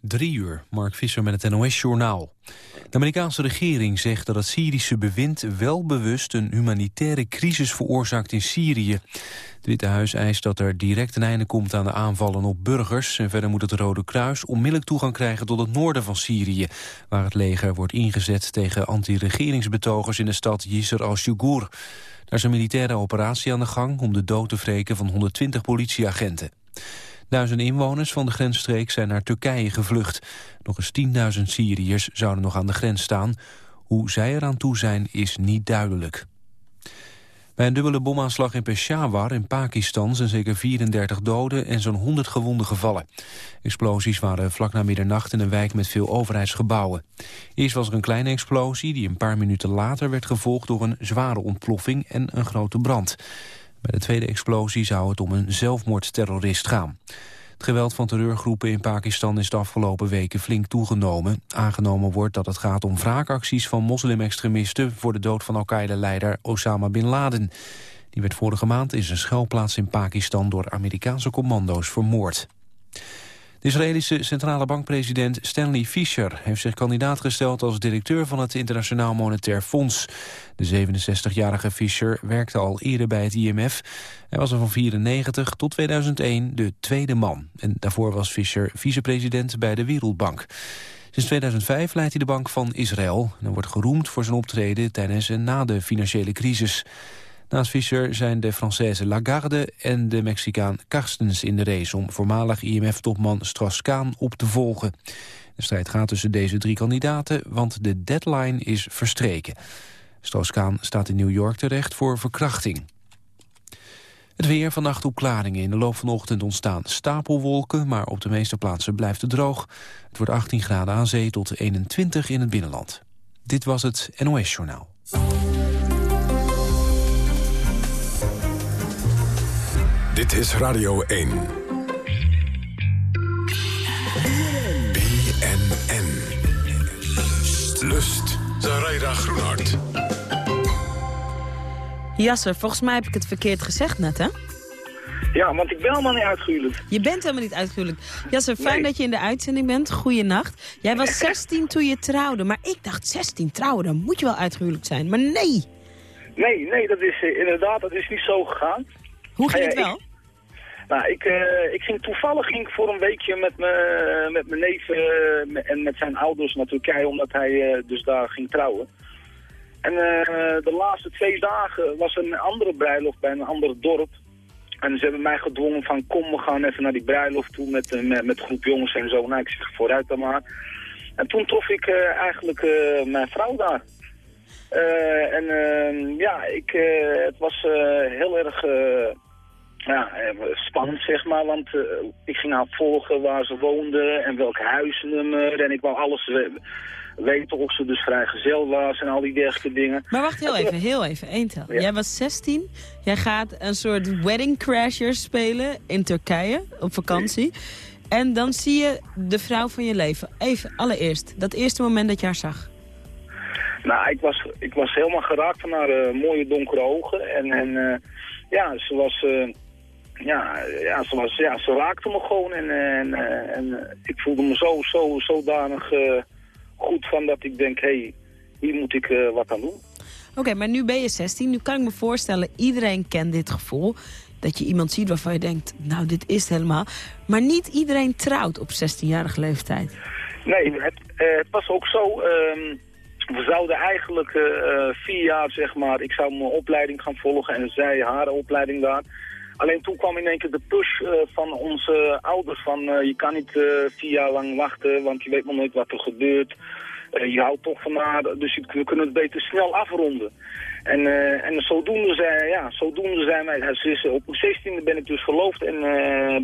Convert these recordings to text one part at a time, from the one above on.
Drie uur, Mark Visser met het NOS-journaal. De Amerikaanse regering zegt dat het Syrische bewind wel bewust een humanitaire crisis veroorzaakt in Syrië. Het Witte Huis eist dat er direct een einde komt aan de aanvallen op burgers. En verder moet het Rode Kruis onmiddellijk toegang krijgen tot het noorden van Syrië. Waar het leger wordt ingezet tegen anti-regeringsbetogers in de stad Yisr al-Shugur. Daar is een militaire operatie aan de gang om de dood te wreken van 120 politieagenten. Duizenden inwoners van de grensstreek zijn naar Turkije gevlucht. Nog eens 10.000 Syriërs zouden nog aan de grens staan. Hoe zij eraan toe zijn is niet duidelijk. Bij een dubbele bomaanslag in Peshawar in Pakistan zijn zeker 34 doden en zo'n 100 gewonden gevallen. Explosies waren vlak na middernacht in een wijk met veel overheidsgebouwen. Eerst was er een kleine explosie die een paar minuten later werd gevolgd door een zware ontploffing en een grote brand. Bij de tweede explosie zou het om een zelfmoordterrorist gaan. Het geweld van terreurgroepen in Pakistan is de afgelopen weken flink toegenomen. Aangenomen wordt dat het gaat om wraakacties van moslimextremisten... voor de dood van Al-Qaeda-leider Osama Bin Laden. Die werd vorige maand in zijn schuilplaats in Pakistan... door Amerikaanse commando's vermoord. De Israëlische centrale bankpresident Stanley Fischer heeft zich kandidaat gesteld als directeur van het Internationaal Monetair Fonds. De 67-jarige Fischer werkte al eerder bij het IMF. Hij was er van 94 tot 2001 de tweede man. En daarvoor was Fischer vicepresident bij de Wereldbank. Sinds 2005 leidt hij de Bank van Israël en wordt geroemd voor zijn optreden tijdens en na de financiële crisis. Naast Fischer zijn de Française Lagarde en de Mexicaan Carstens in de race... om voormalig IMF-topman Strauss-Kaan op te volgen. De strijd gaat tussen deze drie kandidaten, want de deadline is verstreken. Strauss-Kaan staat in New York terecht voor verkrachting. Het weer, vannacht opklaringen. In de loop van de ochtend ontstaan stapelwolken... maar op de meeste plaatsen blijft het droog. Het wordt 18 graden aan zee tot 21 in het binnenland. Dit was het NOS Journaal. Dit is Radio 1. BNN. Lust. Zaraida Groenhart. Jasser, volgens mij heb ik het verkeerd gezegd net, hè? Ja, want ik ben helemaal niet uitgehuwelijk. Je bent helemaal niet uitgehuwelijk. Jasser, fijn dat je in de uitzending bent. Goeienacht. Jij was 16 toen je trouwde, maar ik dacht 16 trouwen, dan moet je wel uitgehuwelijk zijn. Maar nee. Nee, nee, dat is uh, inderdaad, dat is niet zo gegaan. Hoe ging het wel? Nou, ik, uh, ik ging toevallig ging ik voor een weekje met, me, met mijn neef uh, en met zijn ouders naar Turkije, omdat hij dus daar ging trouwen. En de laatste twee dagen was een andere bruiloft bij een ander dorp. En ze hebben mij gedwongen van kom, we gaan even naar die bruiloft toe met, met, met groep jongens en zo. Nou, ik zeg vooruit dan maar. En toen trof ik eigenlijk mijn vrouw daar. en ja, ik, het was heel erg ja, spannend zeg maar, want ik ging haar volgen waar ze woonden en welk huisnummer en ik wou alles weten of ze dus vrijgezel was en al die dergelijke dingen. Maar wacht heel even, heel even, één tel. Ja. Jij was 16, jij gaat een soort wedding crasher spelen in Turkije op vakantie. En dan zie je de vrouw van je leven. Even, allereerst, dat eerste moment dat je haar zag. Nou, ik was, ik was helemaal geraakt van haar uh, mooie donkere ogen en... en uh, ja, ze was, uh, ja, ja, ze, was, ja, ze raakte me gewoon en, en, en ik voelde me zo, zo, zodanig goed van dat ik denk, hé, hey, hier moet ik uh, wat aan doen. Oké, okay, maar nu ben je 16. Nu kan ik me voorstellen, iedereen kent dit gevoel. Dat je iemand ziet waarvan je denkt, nou, dit is het helemaal. Maar niet iedereen trouwt op 16-jarige leeftijd. Nee, het, het was ook zo... Um, we zouden eigenlijk uh, vier jaar, zeg maar, ik zou mijn opleiding gaan volgen en zij haar opleiding daar. Alleen toen kwam in één keer de push uh, van onze ouders van uh, je kan niet vier jaar lang wachten, want je weet nog nooit wat er gebeurt. je houdt toch van haar, dus we kunnen het beter snel afronden. En, en zodoende, zijn, ja, zodoende zijn wij, dus op mijn 16e ben ik dus geloofd en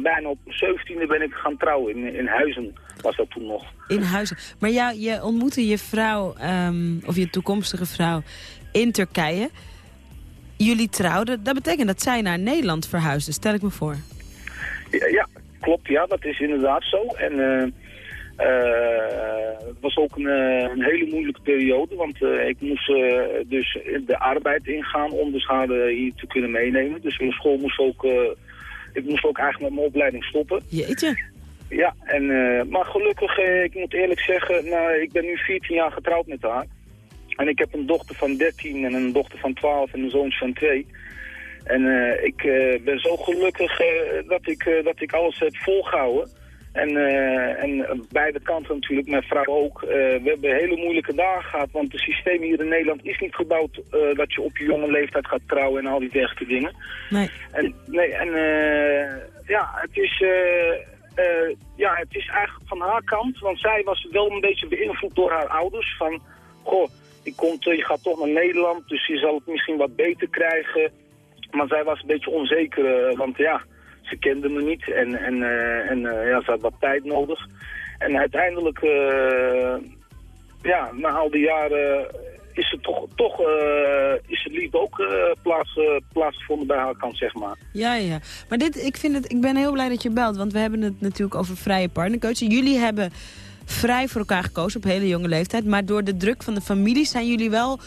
bijna op mijn 17e ben ik gaan trouwen in, in Huizen, was dat toen nog. In Huizen. Maar ja, je ontmoette je vrouw, um, of je toekomstige vrouw, in Turkije. Jullie trouwden, dat betekent dat zij naar Nederland verhuisde, stel ik me voor. Ja, ja klopt, ja, dat is inderdaad zo. En... Uh, uh, het was ook een, een, hele moeilijke periode, want uh, ik moest dus de arbeid ingaan om dus haar hier te kunnen meenemen. Dus mijn school moest ook, ik moest ook eigenlijk met mijn opleiding stoppen. Jeetje. Ja, en, maar gelukkig, ik moet eerlijk zeggen, nou, ik ben nu 14 jaar getrouwd met haar. En ik heb een dochter van 13 en een dochter van 12 en een zoontje van 2. En uh, ik uh, ben zo gelukkig uh, dat, ik, dat ik alles heb volgehouden. En, en beide kanten natuurlijk, mijn vrouw ook. we hebben hele moeilijke dagen gehad, want het systeem hier in Nederland is niet gebouwd dat je op je jonge leeftijd gaat trouwen en al die dergelijke dingen. Nee. En, nee, en ja, het is, ja, het is eigenlijk van haar kant, want zij was wel een beetje beïnvloed door haar ouders. Van, goh, je, komt, je gaat toch naar Nederland, dus je zal het misschien wat beter krijgen. Maar zij was een beetje onzeker, eh, want ja, ze kende me niet en, en, uh, en uh, ja, ze had wat tijd nodig. En uiteindelijk, ja, na al die jaren is het toch, toch is het liefde ook plaats, plaatsgevonden bij haar kant, zeg maar. Ja, ja. Maar dit, ik, vind het, ik ben heel blij dat je belt, want we hebben het natuurlijk over vrije partnerkeuze. Jullie hebben vrij voor elkaar gekozen op hele jonge leeftijd. Maar door de druk van de familie zijn jullie wel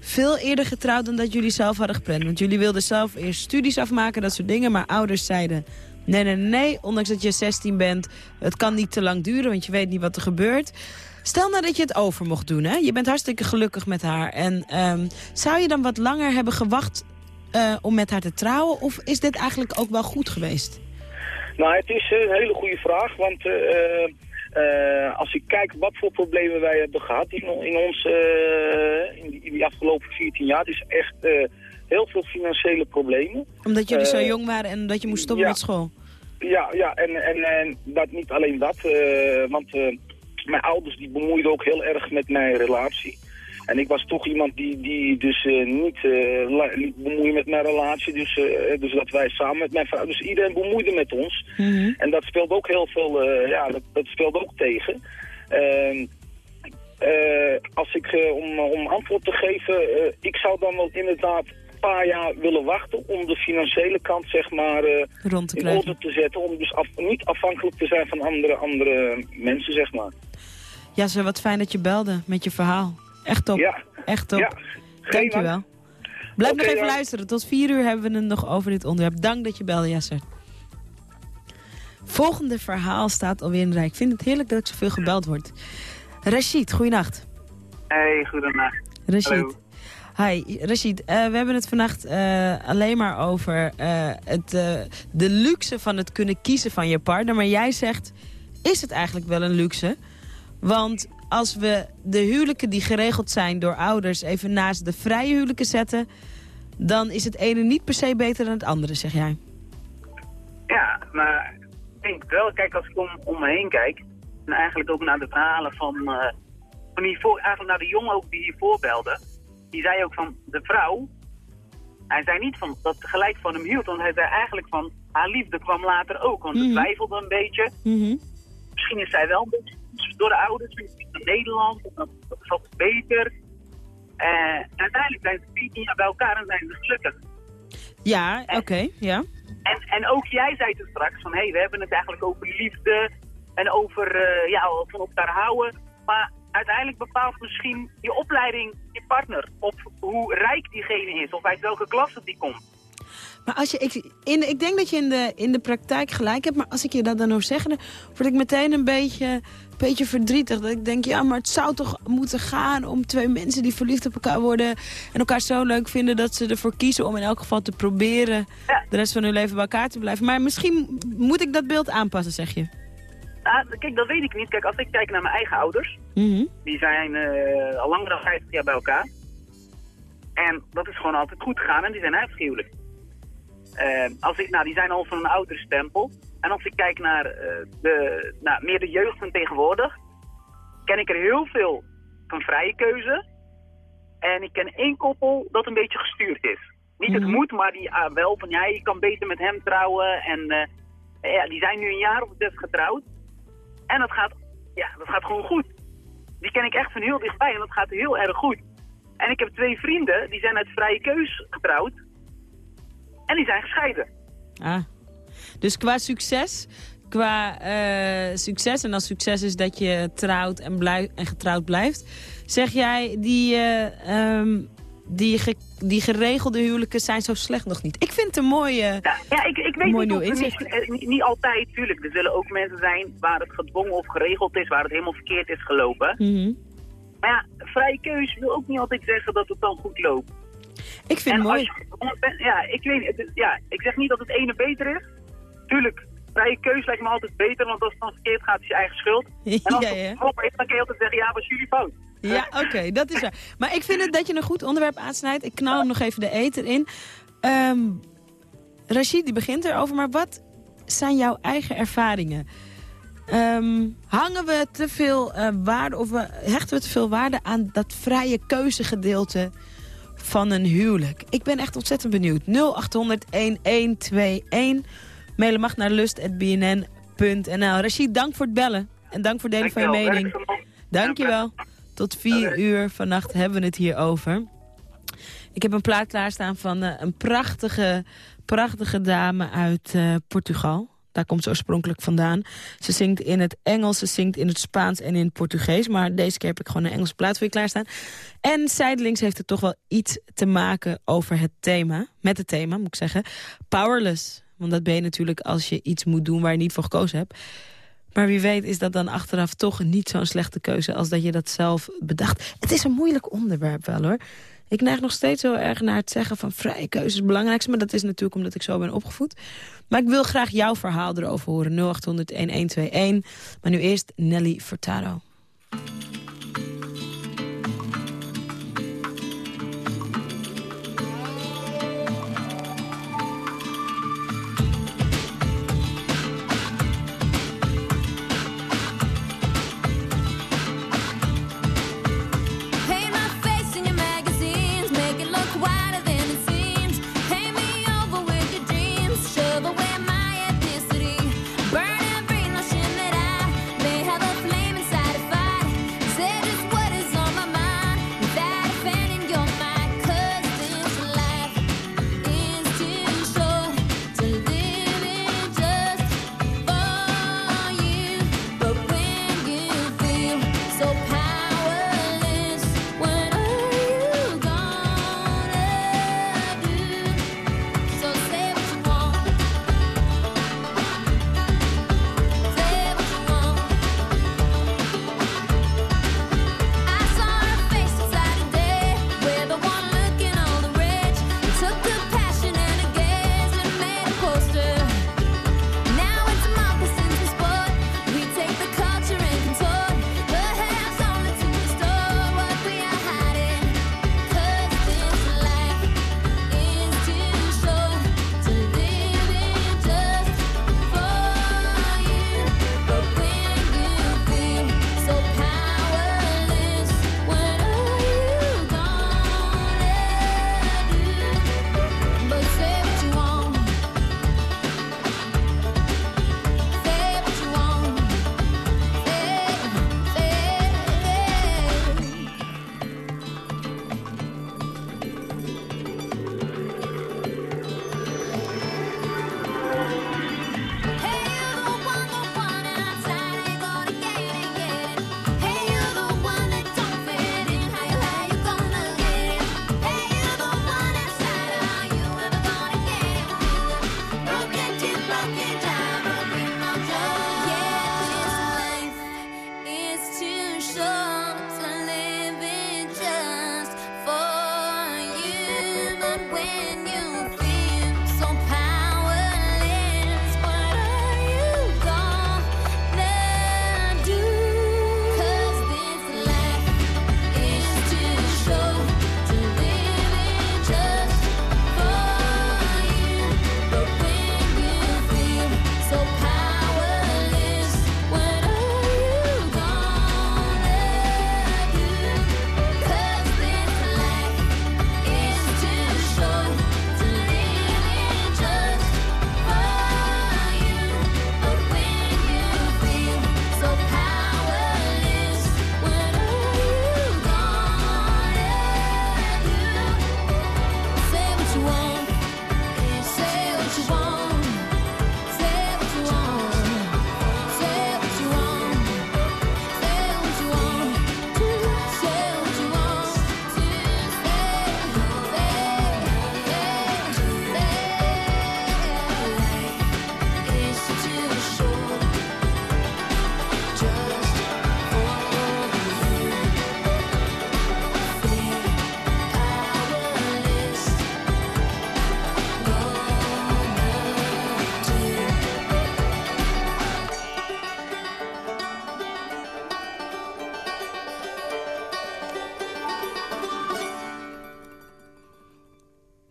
veel eerder getrouwd dan dat jullie zelf hadden gepland. Want jullie wilden zelf eerst studies afmaken, dat soort dingen. Maar ouders zeiden, nee, nee, nee, ondanks dat je 16 bent... het kan niet te lang duren, want je weet niet wat er gebeurt. Stel nou dat je het over mocht doen, hè? Je bent hartstikke gelukkig met haar. En um, zou je dan wat langer hebben gewacht uh, om met haar te trouwen? Of is dit eigenlijk ook wel goed geweest? Nou, het is een hele goede vraag, want... Uh, uh, als ik kijk wat voor problemen wij hebben gehad in, in ons, uh, in, die, in, die, afgelopen 14 jaar, het is echt uh, heel veel financiële problemen. Omdat jullie zo jong waren en dat je moest stoppen met school? Ja, ja en, en, en dat, niet alleen dat, want mijn ouders die bemoeiden ook heel erg met mijn relatie. En ik was toch iemand die, die dus uh, niet uh, bemoeien met mijn relatie. Dus, uh, dus dat wij samen met mijn vrouw... Dus iedereen bemoeide met ons. Mm -hmm. En dat speelde ook heel veel... ja, dat, dat speelde ook tegen. Ehm, als ik, om, om antwoord te geven... ik zou dan wel inderdaad een paar jaar willen wachten... om de financiële kant, zeg maar, Rond te in orde te zetten. Om dus af, niet afhankelijk te zijn van andere, andere mensen, zeg maar. Ja, zo wat fijn dat je belde met je verhaal. Echt top. Ja. Echt top. Ja. Dankjewel. Blijf nog even dan. luisteren. Tot vier uur hebben we het nog over dit onderwerp. Dank dat je belde, Jasser. Volgende verhaal staat alweer in de rij. Ik vind het heerlijk dat ik zoveel gebeld word. Rashid, goeienacht. Hey, goedenacht. Rashid. Hallo. Hi, Rashid. Eh, we hebben het vannacht eh, alleen maar over eh, het, de luxe van het kunnen kiezen van je partner. Maar jij zegt, is het eigenlijk wel een luxe? Want als we de huwelijken die geregeld zijn door ouders... even naast de vrije huwelijken zetten... dan is het ene niet per se beter dan het andere, zeg jij. Ja, maar ik denk wel, kijk, als ik om, om me heen kijk... en eigenlijk ook naar de verhalen van... eh, van die voor, eigenlijk naar de jongen ook die hiervoor belde... die zei ook van de vrouw... hij zei niet van dat gelijk van hem hield... want hij zei eigenlijk van haar liefde kwam later ook. Want ze Mhm. twijfelde een beetje. Mhm. Misschien is zij wel een beetje door de ouders... naar Nederland, of dat, is wat beter... Eh, en uiteindelijk zijn ze 14 jaar bij elkaar en zijn ze gelukkig. Ja, oké, ja. En, en ook jij zei toen straks van, hé, hey, we hebben het eigenlijk over liefde en over, eh, ja, van elkaar houden. Maar uiteindelijk bepaalt misschien je opleiding je partner. Of hoe rijk diegene is, of uit welke klasse die komt. Maar als je, ik, in, ik denk dat je in de, in de praktijk gelijk hebt, maar als ik je dat dan hoor zeggen, dan word ik meteen een beetje, beetje verdrietig. Dat ik denk, ja, maar het zou toch moeten gaan om twee mensen die verliefd op elkaar worden en elkaar zo leuk vinden dat ze ervoor kiezen om in elk geval te proberen Ja. de rest van hun leven bij elkaar te blijven. Maar misschien moet ik dat beeld aanpassen, zeg je. Nou, kijk, dat weet ik niet. Kijk, als ik kijk naar mijn eigen ouders, Mhm. die zijn eh, al langer dan 50 jaar bij elkaar. En dat is gewoon altijd goed gegaan en die zijn uitgehuwelijk. Eh, als ik, nou, die zijn al van een oudere stempel. En als ik kijk naar, eh, de, nou, meer de jeugd van tegenwoordig, ken ik er heel veel van vrije keuze. En ik ken één koppel dat een beetje gestuurd is. Niet het Mhm. moet, maar die ah, wel van ja, je kan beter met hem trouwen. En eh, ja, die zijn nu een jaar of zes getrouwd. En dat gaat, ja, dat gaat gewoon goed. Die ken ik echt van heel dichtbij en dat gaat heel erg goed. En ik heb twee vrienden, die zijn uit vrije keus getrouwd. En die zijn gescheiden. Ah. Dus qua succes, qua eh, succes, en als succes is dat je trouwt en, blijf, en getrouwd blijft, zeg jij, die, eh, ehm, die, die geregelde huwelijken zijn zo slecht nog niet. Ik vind het een mooie Ja, ja ik, ik weet mooi niet, of- inzicht. niet, niet, niet altijd, tuurlijk. Er zullen ook mensen zijn waar het gedwongen of geregeld is, waar het helemaal verkeerd is gelopen. Mhm. Maar ja, vrije keus wil ook niet altijd zeggen dat het dan goed loopt. Ik vind en het mooi. je ja, ik weet ja, ik zeg niet dat het ene beter is. Tuurlijk, vrije keus lijkt me altijd beter, want als het dan verkeerd gaat, is je eigen schuld. En als Ja, het is, dan kun je altijd zeggen, ja, was jullie fout. Ja, oké, dat is waar. Maar ik vind het dat je een goed onderwerp aansnijdt. Ik knal hem nog even de eter in. Rashid, die begint erover, maar wat zijn jouw eigen ervaringen? Ehm, hangen we te veel eh, waarde, of we, hechten we te veel waarde aan dat vrije keuzegedeelte van een huwelijk? Ik ben echt ontzettend benieuwd. 0800-1121. Mailen mag naar lust.bnn.nl. Rashid, dank voor het bellen. En dank voor het delen van je mening. Dankjewel. Tot vier uur vannacht hebben we het hier over. Ik heb een plaat klaarstaan van eh, een prachtige, prachtige dame uit eh, Portugal. Daar komt ze oorspronkelijk vandaan. Ze zingt in het Engels, ze zingt in het Spaans en in het Portugees. Maar deze keer heb ik gewoon een Engelse plaat voor je klaarstaan. En zijdelings heeft het toch wel iets te maken over het thema. Met het thema, moet ik zeggen. Powerless. Want dat ben je natuurlijk als je iets moet doen waar je niet voor gekozen hebt. Maar wie weet is dat dan achteraf toch niet zo'n slechte keuze... als dat je dat zelf bedacht. Het is een moeilijk onderwerp wel, hoor. Ik neig nog steeds heel erg naar het zeggen van vrije keuze is het belangrijkste. Maar dat is natuurlijk omdat ik zo ben opgevoed. Maar ik wil graag jouw verhaal erover horen. 0800-1121. Maar nu eerst Nelly Furtado.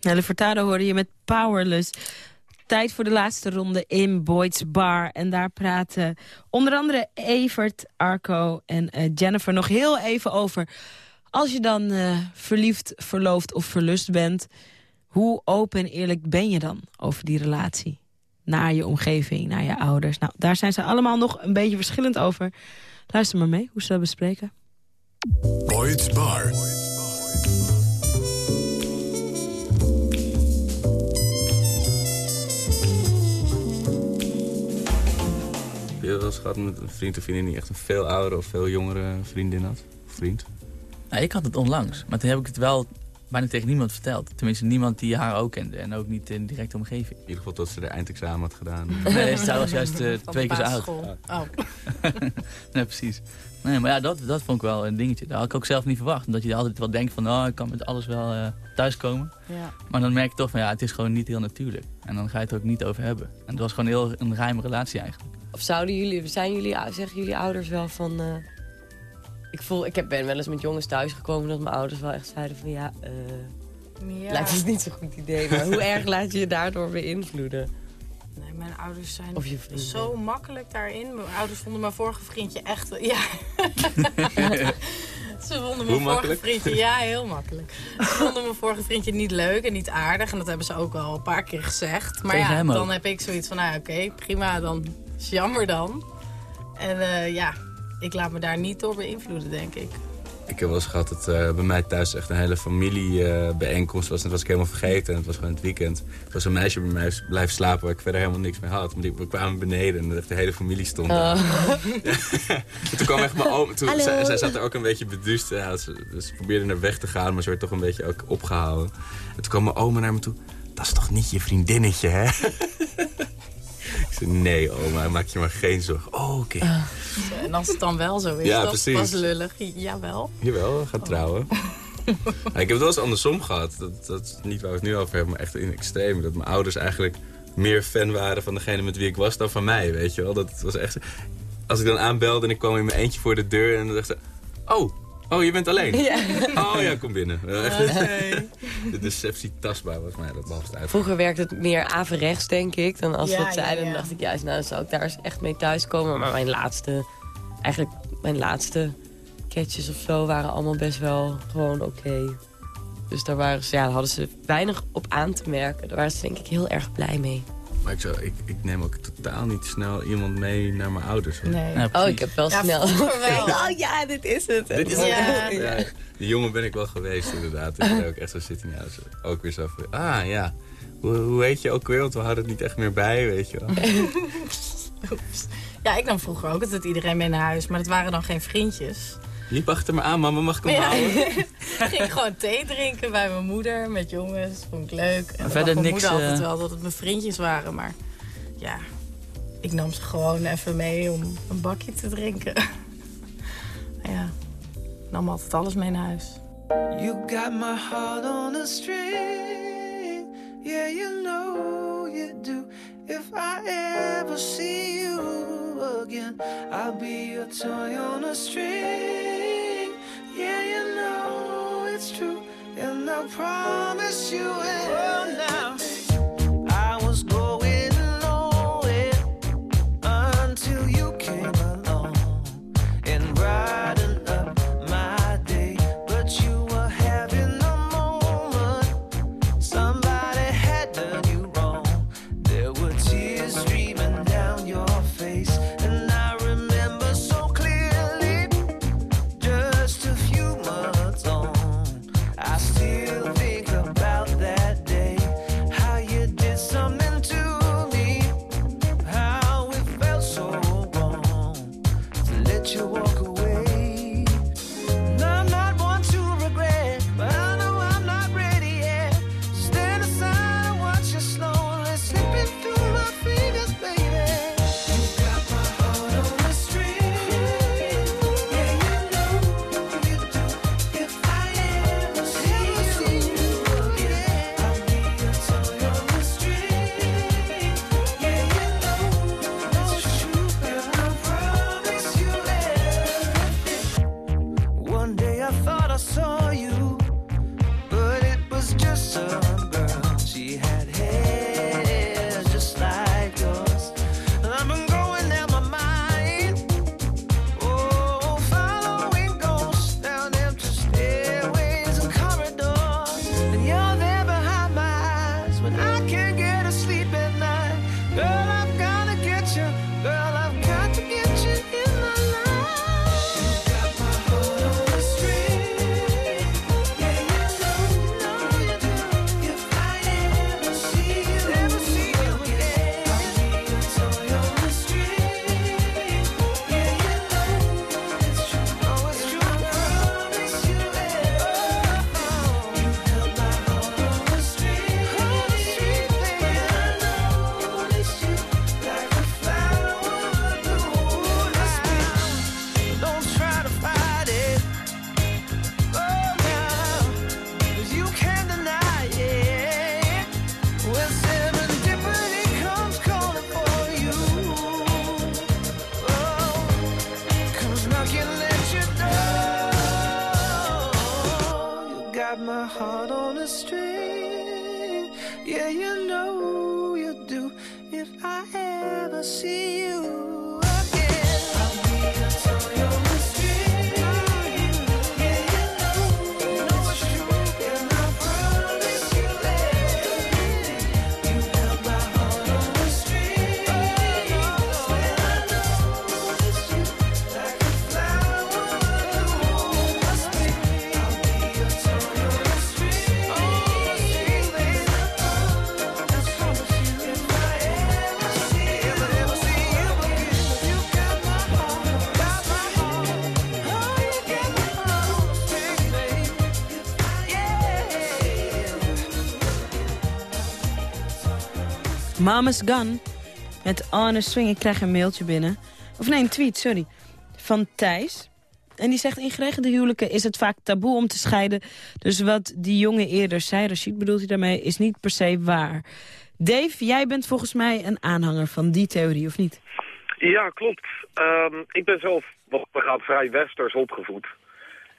Nelle Furtado hoorde je met Powerless. Tijd voor de laatste ronde in Boyd's Bar. En daar praten onder andere Evert, Arco en eh, Jennifer nog heel even over... als je dan eh, verliefd, verloofd of verlust bent... hoe open en eerlijk ben je dan over die relatie? Naar je omgeving, naar je ouders. Nou, daar zijn ze allemaal nog een beetje verschillend over. Luister maar mee hoe ze dat bespreken. Boyd's Bar. Eens gehad met een vriend of vriendin die echt een veel oudere of veel jongere vriendin had? Of vriend? Nou, ik had het onlangs, maar toen heb ik het wel bijna tegen niemand verteld. Tenminste, niemand die haar ook kende en ook niet in de directe omgeving. In ieder geval tot ze de eindexamen had gedaan. Nee, zij was juist eh, twee keer zo oud. basisschool. Oh. nee, precies. Nee, maar ja, dat, dat vond ik wel een dingetje. Dat had ik ook zelf niet verwacht. Omdat je altijd wel denkt van, oh, ik kan met alles wel eh, thuiskomen. Ja. Maar dan merk je toch van, ja, het is gewoon niet heel natuurlijk. En dan ga je het er ook niet over hebben. En het was gewoon heel een geheime relatie eigenlijk. Of zouden jullie, zijn jullie, zeggen jullie ouders wel van... eh, ik, voel, ik heb, ben wel eens met jongens thuisgekomen dat mijn ouders wel echt zeiden van ja, eh Ja. lijkt het niet zo'n goed idee. Maar hoe erg laat je je daardoor beïnvloeden? Nee, mijn ouders zijn Of je zo makkelijk daarin. Mijn ouders vonden mijn vorige vriendje echt... Ja. Ze vonden mijn vorige vriendje... Ja, heel makkelijk. Ze vonden mijn vorige vriendje niet leuk en niet aardig. En dat hebben ze ook al een paar keer gezegd. Maar Tegen ja, dan heb ik zoiets van... Nou, oké, prima, dan is jammer dan. En eh, ja, ik laat me daar niet door beïnvloeden, denk ik. Ik heb wel eens gehad dat eh, bij mij thuis echt een hele familiebijeenkomst was. En dat was ik helemaal vergeten. En het was gewoon het weekend. Er was een meisje bij mij blijven slapen waar ik verder helemaal niks mee had. Maar die, we kwamen beneden en de hele familie stond. En toen kwam echt mijn oom. Toen, zij, zij zat er ook een beetje beduust. Ja, ze, dus ze probeerde naar weg te gaan, maar ze werd toch een beetje ook opgehouden. En toen kwam mijn oma naar me toe. Dat is toch niet je vriendinnetje, hè? nee oma, maak je maar geen zorgen. Oh, oké. En als het dan wel zo is, Ja, dat precies. was lullig. Jawel. Jawel, we gaan trouwen. Ik heb het wel eens andersom gehad. Dat, dat is niet waar we het nu over hebben, maar echt in extreem. Dat mijn ouders eigenlijk meer fan waren van degene met wie ik was dan van mij, weet je wel. Dat was echt... Als ik dan aanbelde en ik kwam in mijn eentje voor de deur en dan dacht ze... Oh, oh, je bent alleen? Oh ja, kom binnen. Echt, de deceptie tastbaar was mij dat behalve uit. Vroeger werkte het meer averechts, denk ik. Dan als Ja, het zeiden, ja, ja. dan dacht ik juist, nou, dan zou ik daar eens echt mee thuiskomen. Maar mijn laatste, eigenlijk mijn laatste catches of zo waren allemaal best wel gewoon oké. Dus daar waren ze, ja, hadden ze weinig op aan te merken. Daar waren ze denk ik heel erg blij mee. Maar ik, zou, ik, ik neem ook totaal niet snel iemand mee naar mijn ouders. hoor. Nee. Ja, Oh, ik heb wel Ja, snel. oh ja, dit is het. Dit is het. Ja. Die jongen ben ik wel geweest inderdaad. En daar ook echt zo zitten. Ja, dus ook weer zo van, ah ja, hoe, hoe heet je ook weer? Want we houden het niet echt meer bij, weet je wel. Ja, ik nam vroeger ook altijd iedereen mee naar huis. Maar dat waren dan geen vriendjes. Liep achter me aan, mama, mag ik hem Ja. houden? Ik ging gewoon thee drinken bij mijn moeder met jongens. Vond ik leuk. En verder mijn niks, moeder altijd eh, wel dat het mijn vriendjes waren. Maar ja, ik nam ze gewoon even mee om een bakje te drinken. ja, ik nam altijd alles mee naar huis. You got my heart on a string. Yeah, you know you do. If I ever see you again, I'll be your toy on a string. Yeah, you know it's true. And I promise you it. Oh, now. Mama's Gun met On a String. Ik krijg een mailtje binnen. Of nee, een tweet, sorry. Van Thijs. En die zegt, in geregelde huwelijken is het vaak taboe om te scheiden. Dus wat die jongen eerder zei, Rashid bedoelt hij daarmee, is niet per se waar. Dave, jij bent volgens mij een aanhanger van die theorie, of niet? Ja, klopt. Ehm, ik ben zelf wat gaat vrij westers opgevoed.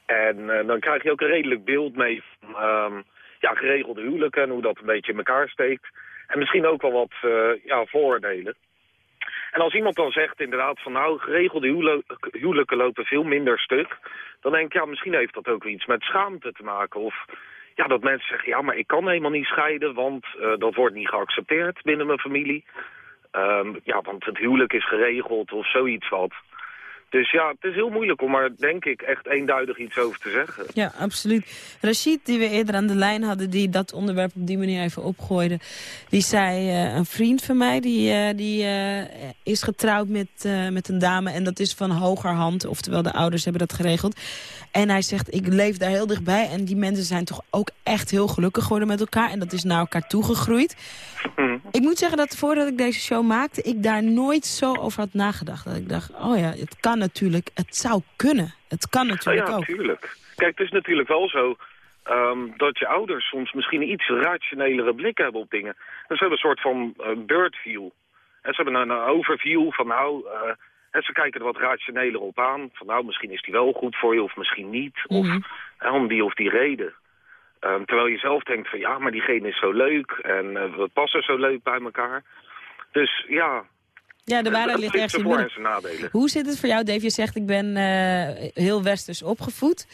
En eh, dan krijg je ook een redelijk beeld mee van ehm, ja, geregelde huwelijken en hoe dat een beetje in elkaar steekt. En misschien ook wel wat eh, ja, vooroordelen. En als iemand dan zegt inderdaad van nou, geregelde huwel- huwelijken lopen veel minder stuk. Dan denk ik, ja, misschien heeft dat ook iets met schaamte te maken. Of ja, dat mensen zeggen, ja, maar ik kan helemaal niet scheiden, want eh, dat wordt niet geaccepteerd binnen mijn familie. Ehm, ja, want het huwelijk is geregeld of zoiets wat. Dus ja, het is heel moeilijk om er, denk ik, echt eenduidig iets over te zeggen. Ja, absoluut. Rashid, die we eerder aan de lijn hadden, die dat onderwerp op die manier even opgooide. Die zei, eh, een vriend van mij, die, eh, die eh, is getrouwd met, met een dame. En dat is van hoger hand, oftewel de ouders hebben dat geregeld. En hij zegt, ik leef daar heel dichtbij. En die mensen zijn toch ook echt heel gelukkig geworden met elkaar. En dat is naar elkaar toegegroeid. Ik moet zeggen dat voordat ik deze show maakte... ik daar nooit zo over had nagedacht. Dat ik dacht, oh ja, het kan natuurlijk, het zou kunnen. Het kan natuurlijk ja, ook. natuurlijk. Kijk, het is natuurlijk wel zo ehm, dat je ouders soms misschien een iets rationelere blik hebben op dingen. Dus ze hebben een soort van eh, bird view. En ze hebben een, een overview van nou, eh, en ze kijken er wat rationeler op aan. Van nou, misschien is die wel goed voor je of misschien niet. Of eh, om die of die reden. Ehm, terwijl je zelf denkt van ja, maar diegene is zo leuk en eh, we passen zo leuk bij elkaar. Dus ja, Ja, de waarheid ligt ergens in en zijn nadelen. Hoe zit het voor jou, Dave? Je zegt, ik ben eh, heel westers opgevoed.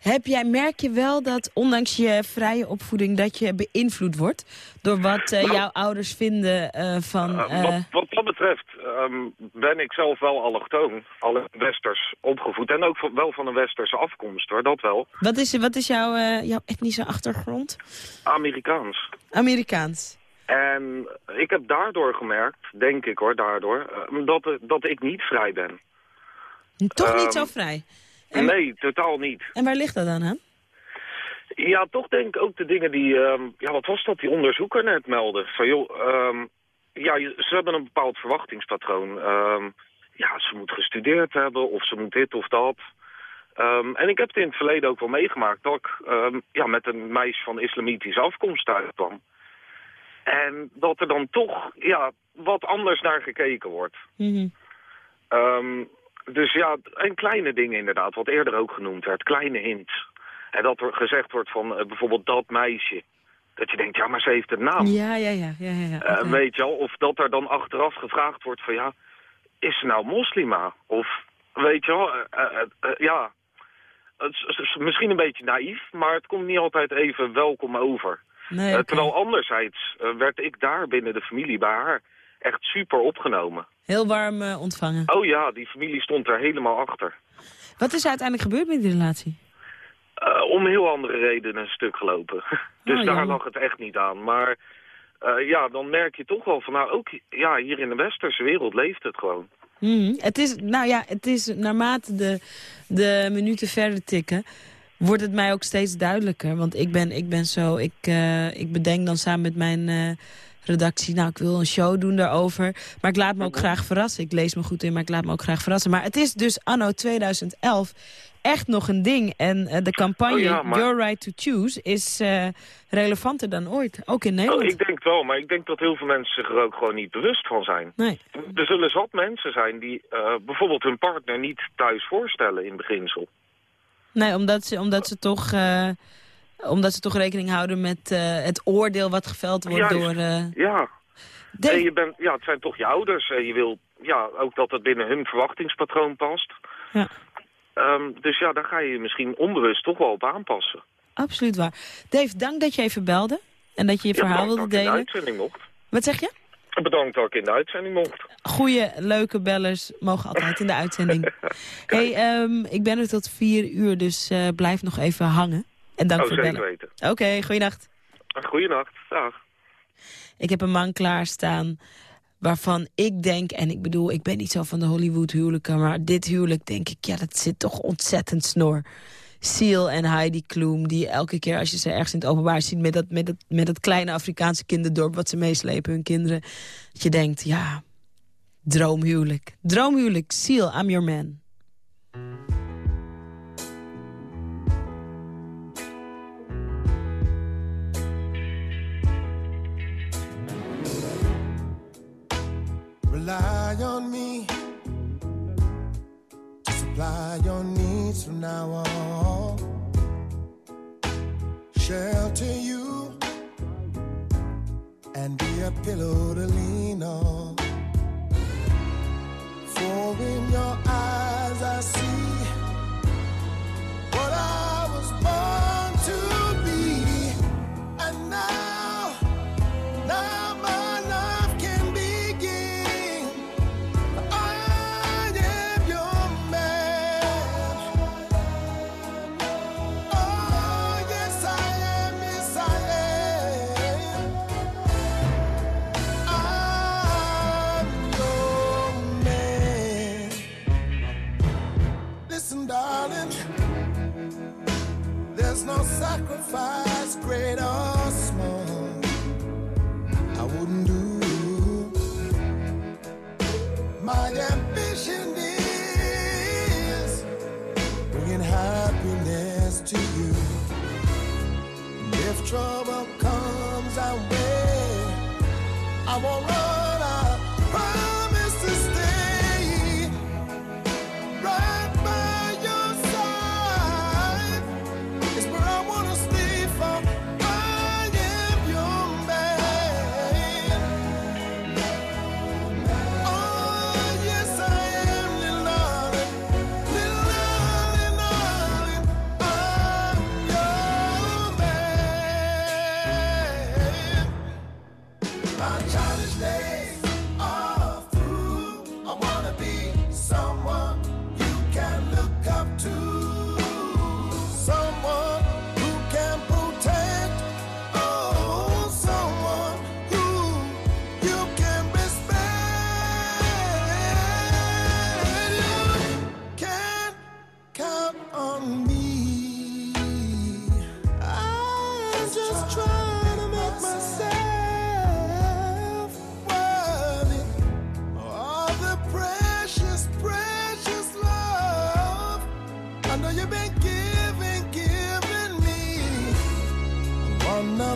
Heb jij, merk je wel dat, ondanks je vrije opvoeding... dat je beïnvloed wordt door wat Nou- jouw ouders vinden van... Uh, wat dat betreft ehm, ben ik zelf wel allochtoon, alle westers opgevoed. En ook van- wel van een westerse afkomst hoor, dat wel. wat, is, wat is jouw, eh, jouw etnische achtergrond? Amerikaans. Amerikaans. En ik heb daardoor gemerkt, denk ik hoor, daardoor, eh, dat, eh, dat ik niet vrij ben. Toch niet Ehm, zo vrij. Nee, totaal niet. En waar ligt dat dan aan? Ja, toch denk ik ook de dingen die, ehm, ja wat was dat, die onderzoeker net meldde. Van joh, ehm, ja, ze hebben een bepaald verwachtingspatroon. Ehm, ja, ze moet gestudeerd hebben of ze moet dit of dat. Ehm, en ik heb het in het verleden ook wel meegemaakt dat ik ehm, ja, met een meisje van islamitische afkomst thuis kwam. En dat er dan toch ja, wat anders naar gekeken wordt. Mhm. Dus ja, en kleine dingen inderdaad, wat eerder ook genoemd werd, kleine hints. En dat er gezegd wordt van eh, bijvoorbeeld dat meisje. Dat je denkt, ja, maar ze heeft een naam. Ja, ja, ja. ja, ja, ja. Eh, weet je al, of dat er dan achteraf gevraagd wordt van ja, is ze nou moslima? Of weet je wel, eh, eh, ja, misschien een beetje naïef, maar het komt niet altijd even welkom over. Nee, terwijl anderzijds werd ik daar binnen de familie bij haar echt super opgenomen. Heel warm ontvangen. Oh ja, die familie stond er helemaal achter. Wat is er uiteindelijk gebeurd met die relatie? Eh, om heel andere redenen een stuk gelopen. dus Oh, daar lag het echt niet aan. Maar eh, ja, dan merk je toch wel van nou, ook ja, hier in de westerse wereld leeft het gewoon. Mhm. Het is, nou ja, het is naarmate de, de minuten verder tikken, wordt het mij ook steeds duidelijker. Want ik ben, ik ben zo, ik, eh, ik bedenk dan samen met mijn redactie, nou ik wil een show doen daarover. Maar ik laat me ook graag verrassen. Ik lees me goed in, maar ik laat me ook graag verrassen. Maar het is dus anno 2011 echt nog een ding. En eh, de campagne Oh ja, maar- Your Right to Choose is eh, relevanter dan ooit. Ook in Nederland. Oh, ik denk wel, maar ik denk dat heel veel mensen zich er ook gewoon niet bewust van zijn. Nee. Er zullen zat mensen zijn die eh, bijvoorbeeld hun partner niet thuis voorstellen in beginsel. Nee, omdat ze, omdat ze toch... Omdat ze toch rekening houden met het oordeel wat geveld wordt Juist. door... eh, Ja. En je bent, ja, het zijn toch je ouders. En je wil ja, ook dat het binnen hun verwachtingspatroon past. Ja. Ehm, dus ja, daar ga je misschien onbewust toch wel op aanpassen. Absoluut waar. Dave, dank dat je even belde. En dat je je Ja, verhaal wilde dat ik in de delen. uitzending mocht. Wat zeg je? Bedankt dat ik in de uitzending mocht. Goeie, leuke bellers mogen altijd in de uitzending. hey, ehm, ik ben er tot vier uur, dus eh, blijf nog even hangen. En dank oh, voor zeker bellen. weten. Oké, goeienacht. Goeienacht. Dag. Ik heb een man klaarstaan waarvan ik denk... en ik bedoel, ik ben niet zo van de Hollywood huwelijken... maar dit huwelijk denk ik, ja, dat zit toch ontzettend snor. Seal en Heidi Klum, die elke keer als je ze ergens in het openbaar ziet... met dat, met dat, met dat kleine Afrikaanse kinderdorp wat ze meeslepen, hun kinderen... dat je denkt, ja, droomhuwelijk. Droomhuwelijk, Seal, I'm your man. Rely on me to supply your needs from now on. Shelter you and be a pillow to lean on. For in your eyes I see what I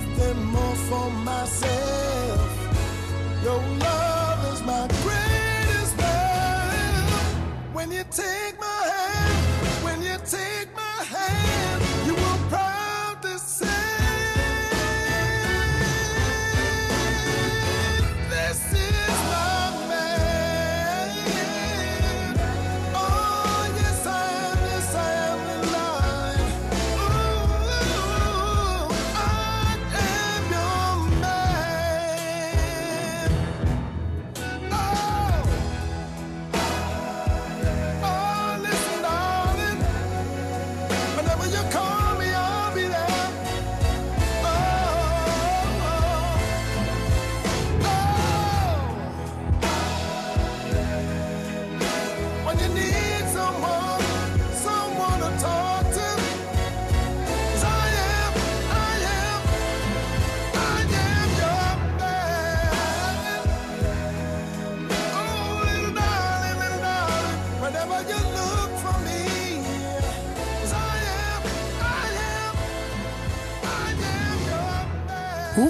nothing more for myself. Your love is my greatest love. When you take my hand, when you take my hand,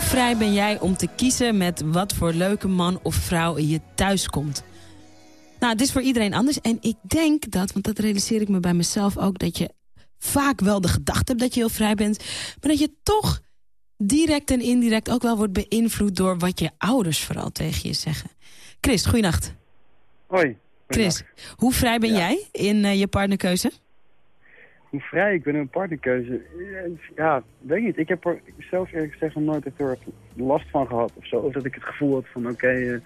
vrij ben jij om te kiezen met wat voor leuke man of vrouw je thuis komt? Nou, het is voor iedereen anders. En ik denk dat, want dat realiseer ik me bij mezelf ook... dat je vaak wel de gedachte hebt dat je heel vrij bent... maar dat je toch direct en indirect ook wel wordt beïnvloed... door wat je ouders vooral tegen je zeggen. Chris, goeienacht. Hoi. Chris, hoe vrij ben jij in eh, je partnerkeuze? Vrij ik ben mijn partnerkeuze? Ja, weet niet. Ik heb er zelf eerlijk gezegd nooit echt heel erg last van gehad of zo. Of dat ik het gevoel had van oké, eh,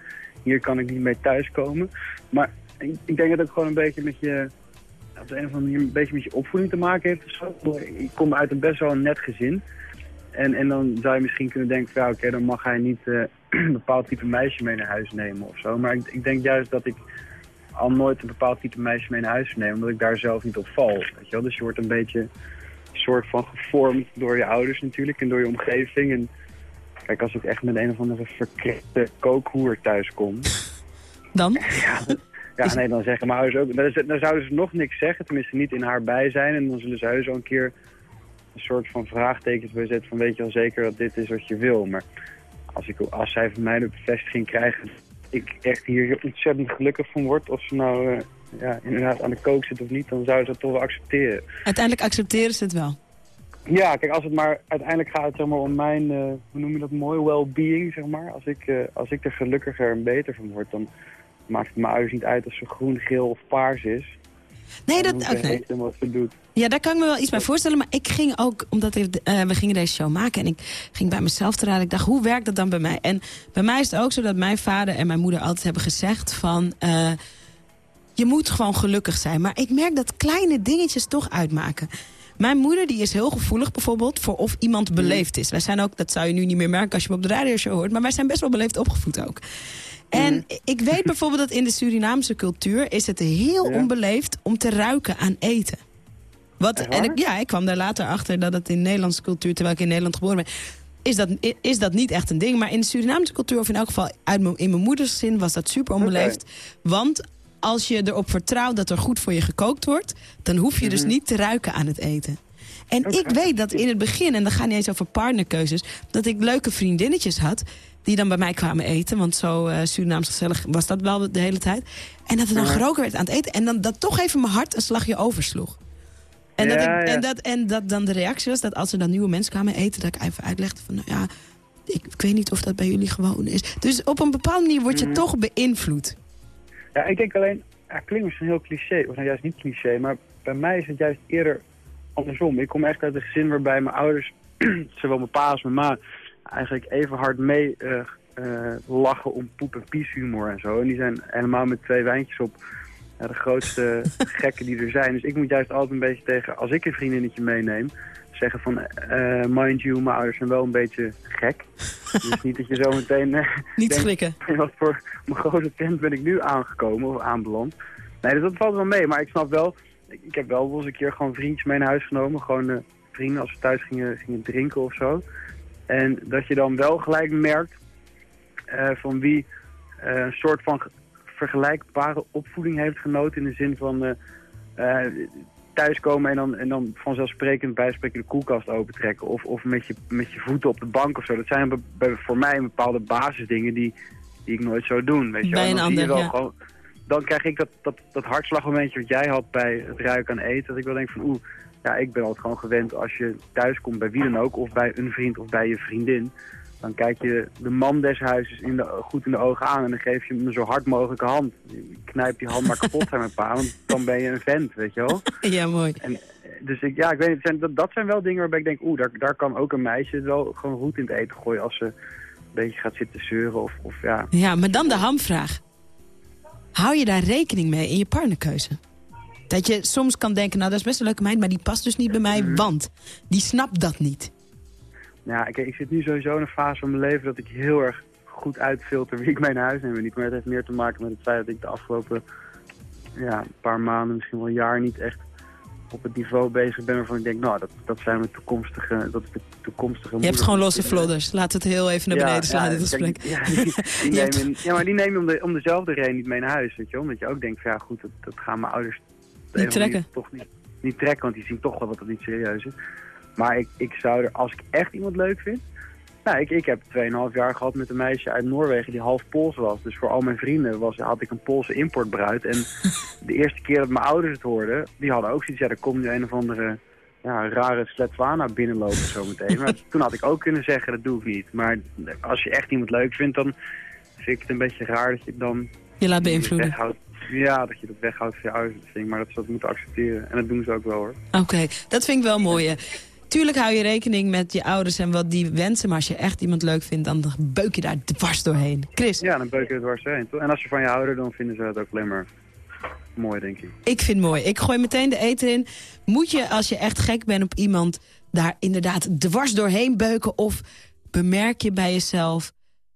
hier kan ik niet mee thuiskomen. Maar ik, denk dat het ook gewoon een beetje met je... Op de een of andere manier een beetje met je opvoeding te maken heeft. Ik kom uit een best wel een net gezin. En, en dan zou je misschien kunnen denken van ja, oké, dan mag hij niet eh, een bepaald type meisje mee naar huis nemen of zo. Maar ik, ik denk juist dat ik al nooit een bepaald type meisje mee naar huis neem, omdat ik daar zelf niet op val. Weet je wel? Dus je wordt een beetje soort van gevormd door je ouders natuurlijk en door je omgeving. En kijk, als ik echt met een of andere verkrekte kookhoer thuis kom... Dan? Ja, ja, nee, dan zeggen mijn ouders ook... Dan, dan zouden ze nog niks zeggen, tenminste niet in haar bijzijn. En dan zullen ze heus al een keer een soort van vraagtekens bij zetten van weet je al zeker dat dit is wat je wil. Maar als, ik, als zij van mij de bevestiging krijgen ik echt hier ontzettend gelukkig van word. Of ze nou eh, ja, inderdaad aan de kook zit of niet, dan zouden ze dat toch wel accepteren. Uiteindelijk accepteren ze het wel. Ja, kijk, als het maar uiteindelijk gaat zeg maar, om mijn, eh, hoe noem je dat mooi, well-being, zeg maar. Als ik, eh, als ik er gelukkiger en beter van word, dan maakt het mijn ouders niet uit of ze groen, geel of paars is. Nee, dat... wat ze doet. Ja, daar kan ik me wel iets bij voorstellen. Maar ik ging ook, omdat ik, eh, we gingen deze show maken... en ik ging bij mezelf te raden. Ik dacht, hoe werkt dat dan bij mij? En bij mij is het ook zo dat mijn vader en mijn moeder altijd hebben gezegd van... eh, je moet gewoon gelukkig zijn. Maar ik merk dat kleine dingetjes toch uitmaken. Mijn moeder die is heel gevoelig bijvoorbeeld voor of iemand beleefd is. Wij zijn ook, dat zou je nu niet meer merken als je me op de radioshow hoort... maar wij zijn best wel beleefd opgevoed ook. En ik weet bijvoorbeeld dat in de Surinaamse cultuur... is het heel onbeleefd om te ruiken aan eten. Wat, en ik, ja, ik kwam daar later achter dat het in Nederlandse cultuur... terwijl ik in Nederland geboren ben... Is dat, is dat niet echt een ding. Maar in de Surinaamse cultuur, of in elk geval uit in mijn moeders zin... was dat super onbeleefd. Want als je erop vertrouwt dat er goed voor je gekookt wordt... dan hoef je dus Mhm. niet te ruiken aan het eten. En ik weet dat in het begin, en dan gaat niet eens over partnerkeuzes... dat ik leuke vriendinnetjes had die dan bij mij kwamen eten. Want zo Surinaams gezellig was dat wel de hele tijd. En dat er dan geroken werd aan het eten. En dan dat toch even mijn hart een slagje oversloeg. En, dat, Ja, ik, ja. en, dat, en dat dan de reactie was dat als er dan nieuwe mensen kwamen eten... dat ik even uitlegde van, nou ja, ik, ik weet niet of dat bij jullie gewoon is. Dus op een bepaalde manier word je Mhm. toch beïnvloed. Ja, ik denk alleen, ja, klinkt misschien heel cliché, of nou juist niet cliché, maar bij mij is het juist eerder andersom. Ik kom echt uit een gezin waarbij mijn ouders, zowel mijn pa als mijn ma, eigenlijk even hard mee eh, eh, lachen om poep- en pieshumor en zo. En die zijn helemaal met twee wijntjes op ja, de grootste gekken die er zijn. Dus ik moet juist altijd een beetje tegen, als ik een vriendinnetje meeneem, zeggen van, eh, mind you, mijn ouders zijn wel een beetje gek. dus niet dat je zo meteen... eh, Niet denkt, schrikken. Wat voor mijn grote tent ben ik nu aangekomen of aanbeland. Nee, dus dat valt wel mee. Maar ik snap wel, ik, heb wel wel eens een keer gewoon vriendjes mee naar huis genomen. Gewoon eh, vrienden als we thuis gingen, gingen drinken of zo. En dat je dan wel gelijk merkt eh, van wie eh, een soort van ge- vergelijkbare opvoeding heeft genoten. In de zin van thuiskomen en dan, en dan vanzelfsprekend bijspreken de koelkast opentrekken. Of, of met, je, met je voeten op de bank of zo. Dat zijn be- be- voor mij bepaalde basisdingen die, die ik nooit zou doen. Weet je wel. Bij En een zie je ander, wel ja. gewoon- dan krijg ik dat, dat, dat hartslagmomentje wat jij had bij het ruiken aan eten. Dat ik wel denk van oeh, ja, ik ben altijd gewoon gewend als je thuis komt bij wie dan ook. Of bij een vriend of bij je vriendin. Dan kijk je de man des huizes in de, goed in de ogen aan en dan geef je hem een zo hard mogelijke hand. Je knijpt die hand maar kapot, zei mijn pa, want dan ben je een vent, weet je wel. Ja, mooi. En, dus ik, ja, ik weet niet, het zijn, dat, dat zijn wel dingen waarbij ik denk, oeh, daar, daar kan ook een meisje wel gewoon goed in het eten gooien als ze een beetje gaat zitten zeuren of, of ja. Ja, maar dan de hamvraag. Hou je daar rekening mee in je partnerkeuze? Dat je soms kan denken, nou dat is best een leuke meid... maar die past dus niet bij mij, Mhm. want die snapt dat niet. Ja, ik, ik zit nu sowieso in een fase van mijn leven dat ik heel erg goed uitfilter wie ik mee naar huis neem en niet. Maar het heeft meer te maken met het feit dat ik de afgelopen ja, paar maanden, misschien wel een jaar niet echt op het niveau bezig ben waarvan ik denk, nou, dat, dat zijn mijn toekomstige, dat is de toekomstige Je hebt gewoon losse vlodders. Laat het heel even naar beneden slaan, dit kijk, gesprek. Ja, die, die ja, maar die neem je om, de, om dezelfde reden niet mee naar huis, weet je. Omdat je ook denkt, van, ja goed, dat, dat gaan mijn ouders Niet trekken. Toch niet, niet trekken, want die zien toch wel dat het niet serieus is. Maar ik, ik zou er, als ik echt iemand leuk vind... Nou, ik, ik heb 2,5 jaar gehad met een meisje uit Noorwegen die half Pools was. Dus voor al mijn vrienden was, had ik een Poolse importbruid. En de eerste keer dat mijn ouders het hoorden, die hadden ook zoiets. Ja, er komt nu een of andere ja, rare Svetlana binnenlopen zometeen. maar toen had ik ook kunnen zeggen, dat doe ik niet. Maar als je echt iemand leuk vindt, dan vind ik het een beetje raar dat je dan... Je laat beïnvloeden. weghoudt. Ja, dat je dat weghoudt voor je ouders. Maar dat ze dat moeten accepteren. En dat doen ze ook wel hoor. Oké, dat vind ik wel mooi. hè. Tuurlijk hou je rekening met je ouders en wat die wensen. Maar als je echt iemand leuk vindt, dan beuk je daar dwars doorheen. Chris, Ja, dan beuk je dwars heen. toch? En als je van je houden, dan vinden ze het ook alleen maar mooi, denk ik. ik vind het mooi. Ik gooi meteen de eten in. Moet je, als je echt gek bent op iemand, daar inderdaad dwars doorheen beuken? Of bemerk je bij jezelf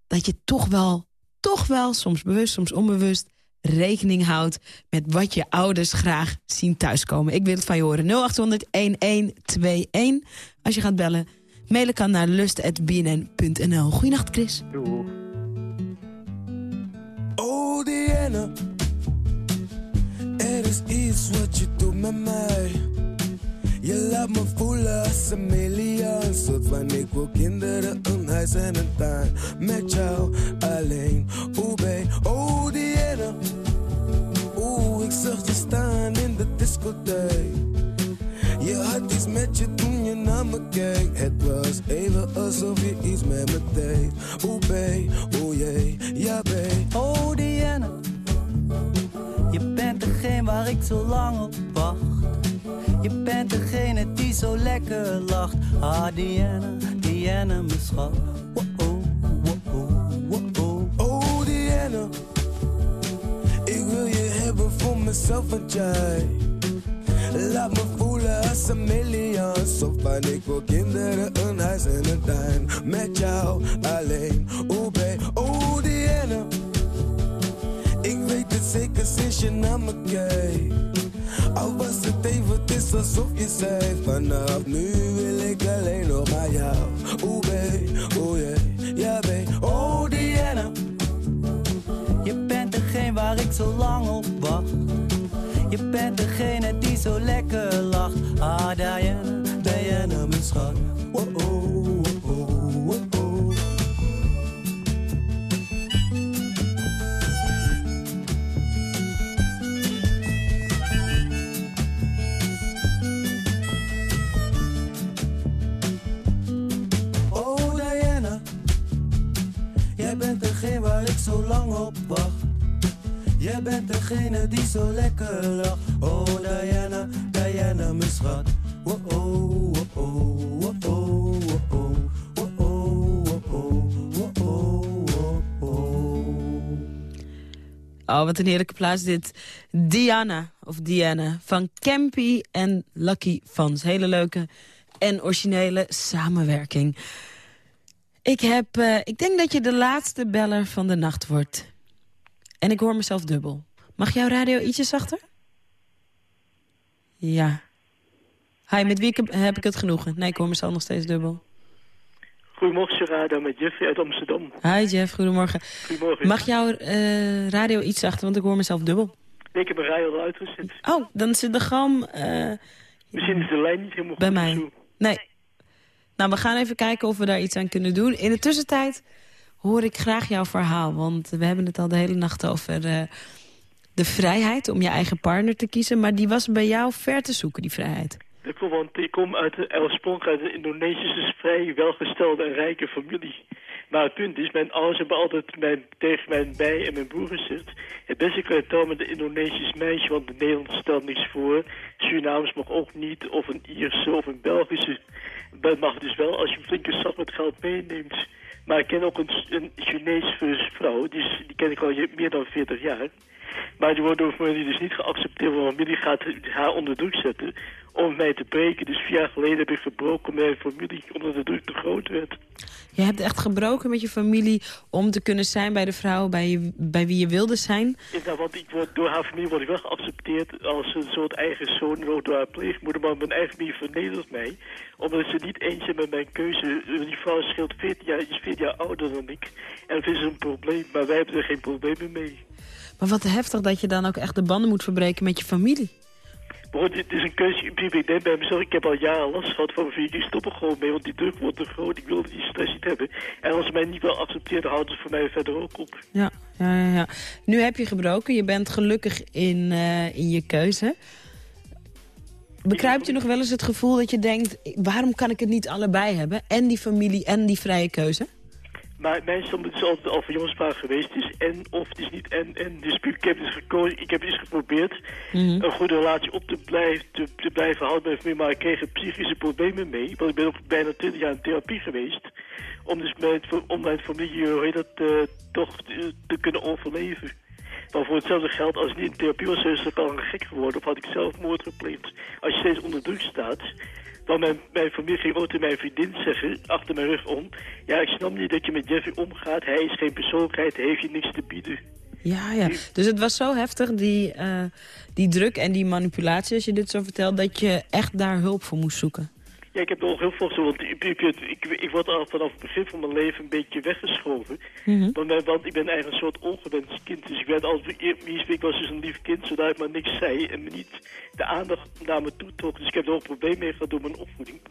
dat je toch wel, toch wel, soms bewust, soms onbewust... rekening houdt met wat je ouders graag zien thuiskomen. Ik wil het van je horen. 0800-1121 als je gaat bellen. Mailen kan naar lust.bnn.nl. Goeienacht, Chris. Doeg. Oh Diana, er is iets wat je doet met mij. Je laat me voelen als een miljoen. Soort van ik wil kinderen, een huis en een tuin. Met jou alleen, oeh babe. Oh Diana, zag je staan in de discotheek. Je had iets met je toen je naar me keek. Het was even alsof je iets met me deed. Oeh babe, oeh jee, ja babe. Oh Diana, je bent degene waar ik zo lang op wacht. Je bent degene die zo lekker lacht. Ah Diana, Diana mijn schat. Wow-oh, wow-oh. Oh Diana, ik wil je hebben mezelf en jij. Laat me voelen als een miljoen. Zo van ik wil kinderen, een huis en een tuin. Met jou alleen, babe, oh Diana. Ik weet het zeker sinds je naar me kijkt. Al was het even, het is alsof je zei Vanaf nu wil ik alleen nog maar jou Oeh babe, oeh yeah, ja babe Oh waar ik zo lang op wacht. Je bent degene die zo lekker lacht. Ah Diana, Diana mijn schat. Wow-oh, wow-oh, wow-oh. Oh Diana Jij bent degene waar ik zo lang op wacht Jij bent degene die zo lekker lacht Oh Diana, Diana mijn schat Wow-oh, wow-oh, wow-oh, wow-oh Wow-oh, wow-oh, wow-oh, wow-oh Oh, wat een heerlijke plaats dit. Diana, of Diana, van Campy en Lucky Fans. Hele leuke en originele samenwerking. Ik, heb, eh, ik denk dat je de laatste beller van de nacht wordt. En ik hoor mezelf dubbel. Mag jouw radio ietsje zachter? Ja. Hi, met wie heb ik het genoegen? Nee, ik hoor mezelf nog steeds dubbel. Goedemorgen, Gerada, met Jeffrey uit Amsterdam. Hi Jeff, goedemorgen. Goedemorgen. Mag jouw eh, radio iets zachter, want ik hoor mezelf dubbel. Nee, ik heb mijn rij al uitgezet. Oh, dan zit de gram eh, Misschien is de lijn niet helemaal bij goed. mij. Nee. Nou, we gaan even kijken of we daar iets aan kunnen doen. In de tussentijd hoor ik graag jouw verhaal. Want we hebben het al de hele nacht over eh, de vrijheid om je eigen partner te kiezen. Maar die was bij jou ver te zoeken, die vrijheid. Want ik kom uit oorspronkelijk uit een Indonesische vrij welgestelde en rijke familie. Maar het punt is, mijn ouders hebben altijd mijn, tegen mijn bij en mijn broer gezegd... het beste kan je trouwen met een Indonesisch meisje, want de Nederlandse stelt niks voor. Surinamers mag ook niet, of een Ierse of een Belgische. Dat mag dus wel als je een flinke zak met geld meeneemt. Maar ik ken ook een, een Chinese vrouw, die, ken ik al meer dan 40 jaar... Maar die wordt door familie dus niet geaccepteerd. Want familie gaat haar onder druk zetten om mij te breken. Dus vier jaar geleden heb ik verbroken met mijn familie omdat de druk te groot werd. Je hebt echt gebroken met je familie om te kunnen zijn bij de vrouw bij, je, bij wie je wilde zijn. Ja, want ik word, door haar familie word ik wel geaccepteerd als een soort eigen zoon en ook door haar pleegmoeder. Maar mijn eigen familie vernedert mij. Omdat ze niet eens zijn met mijn keuze. Die vrouw scheelt 14 jaar, is 14 jaar ouder dan ik. En dat is een probleem, maar wij hebben er geen problemen mee. Maar wat heftig dat je dan ook echt de banden moet verbreken met je familie. Bro, dit is een keuze. Ik ik denk bij mezelf, ik heb al jaren last gehad van mijn familie. Ik stop er gewoon mee, want die druk wordt te groot. Ik wil die stress niet hebben. En als ze mij niet wel accepteren, houden ze voor mij verder ook op. Ja, ja, ja, ja. Nu heb je gebroken. Je bent gelukkig in, eh, in je keuze. Bekruipt je nog wel eens het gevoel dat je denkt... waarom kan ik het niet allebei hebben? En die familie en die vrije keuze? Maar mijn standpunt is altijd al van jongenspraak geweest. Het is en of, het is niet en en. Dus ik heb dus gekozen, ik heb eens geprobeerd Mhm. een goede relatie op te blijven, te, te blijven houden met familie. Maar ik kreeg er psychische problemen mee. Want ik ben ook bijna 20 jaar in therapie geweest. Om dus mijn, om mijn familie, hoe heet dat, eh, toch te, te kunnen overleven. Maar voor hetzelfde geld, als ik niet in therapie was, is ik al een gek geworden. Of had ik zelfmoord gepleegd. Als je steeds onder druk staat. Want mijn, mijn familie ging ook mijn vriendin zeggen, achter mijn rug om... Ja, ik snap niet dat je met Jeffrey omgaat. Hij is geen persoonlijkheid, hij heeft je niks te bieden. Ja, ja. Dus het was zo heftig, die, eh, die druk en die manipulatie, als je dit zo vertelt... dat je echt daar hulp voor moest zoeken. Ja, ik heb er ook heel veel zo, want ik, ik, ik, ik word al vanaf het begin van mijn leven een beetje weggeschoven. Mhm. want, mijn- want ik ben eigenlijk een soort ongewenst kind. Dus ik werd wie ik was dus een lief kind, zodat ik maar niks zei en me niet de aandacht naar me toe trok. Dus ik heb er ook een probleem mee gehad door mijn opvoeding.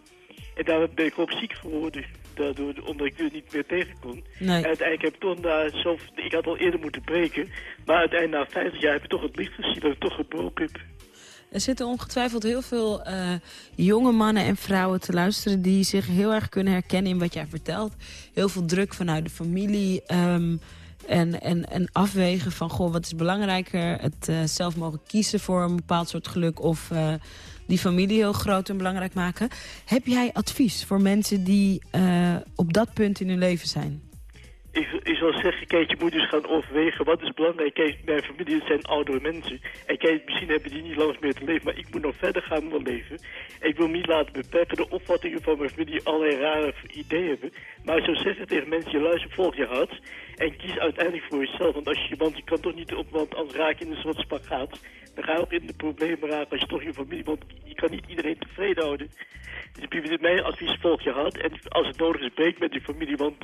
En daar ben ik ook ziek geworden, daardoor, omdat ik er niet meer tegen kon. Nee. En uiteindelijk heb ik toch na ik had al eerder moeten breken, maar uiteindelijk na 50 jaar heb ik toch het licht gezien dat ik toch gebroken heb. Er zitten ongetwijfeld heel veel eh, jonge mannen en vrouwen te luisteren... die zich heel erg kunnen herkennen in wat jij vertelt. Heel veel druk vanuit de familie. ehm, en, en, en afwegen van, goh, wat is belangrijker? Het eh, zelf mogen kiezen voor een bepaald soort geluk... of eh, die familie heel groot en belangrijk maken. Heb jij advies voor mensen die op dat punt in hun leven zijn? Ik, ik zou zeggen, kijk, je moet dus gaan overwegen wat is belangrijk. Kijk, mijn familie zijn oudere mensen. En kijk, misschien hebben die niet lang meer te leven, maar ik moet nog verder gaan mijn leven. Ik wil niet laten beperken door opvattingen van mijn familie allerlei rare ideeën hebben. Maar ik zou zeggen tegen mensen, je luister, volg je hart. En kies uiteindelijk voor jezelf. Want, als je, want je kan toch niet op, want anders raak je in een soort spagaat. Dan ga je ook in de problemen raken als je toch je familie, want je kan niet iedereen tevreden houden. Dus mijn advies volg je hart. En als het nodig is, breek met je familie. Want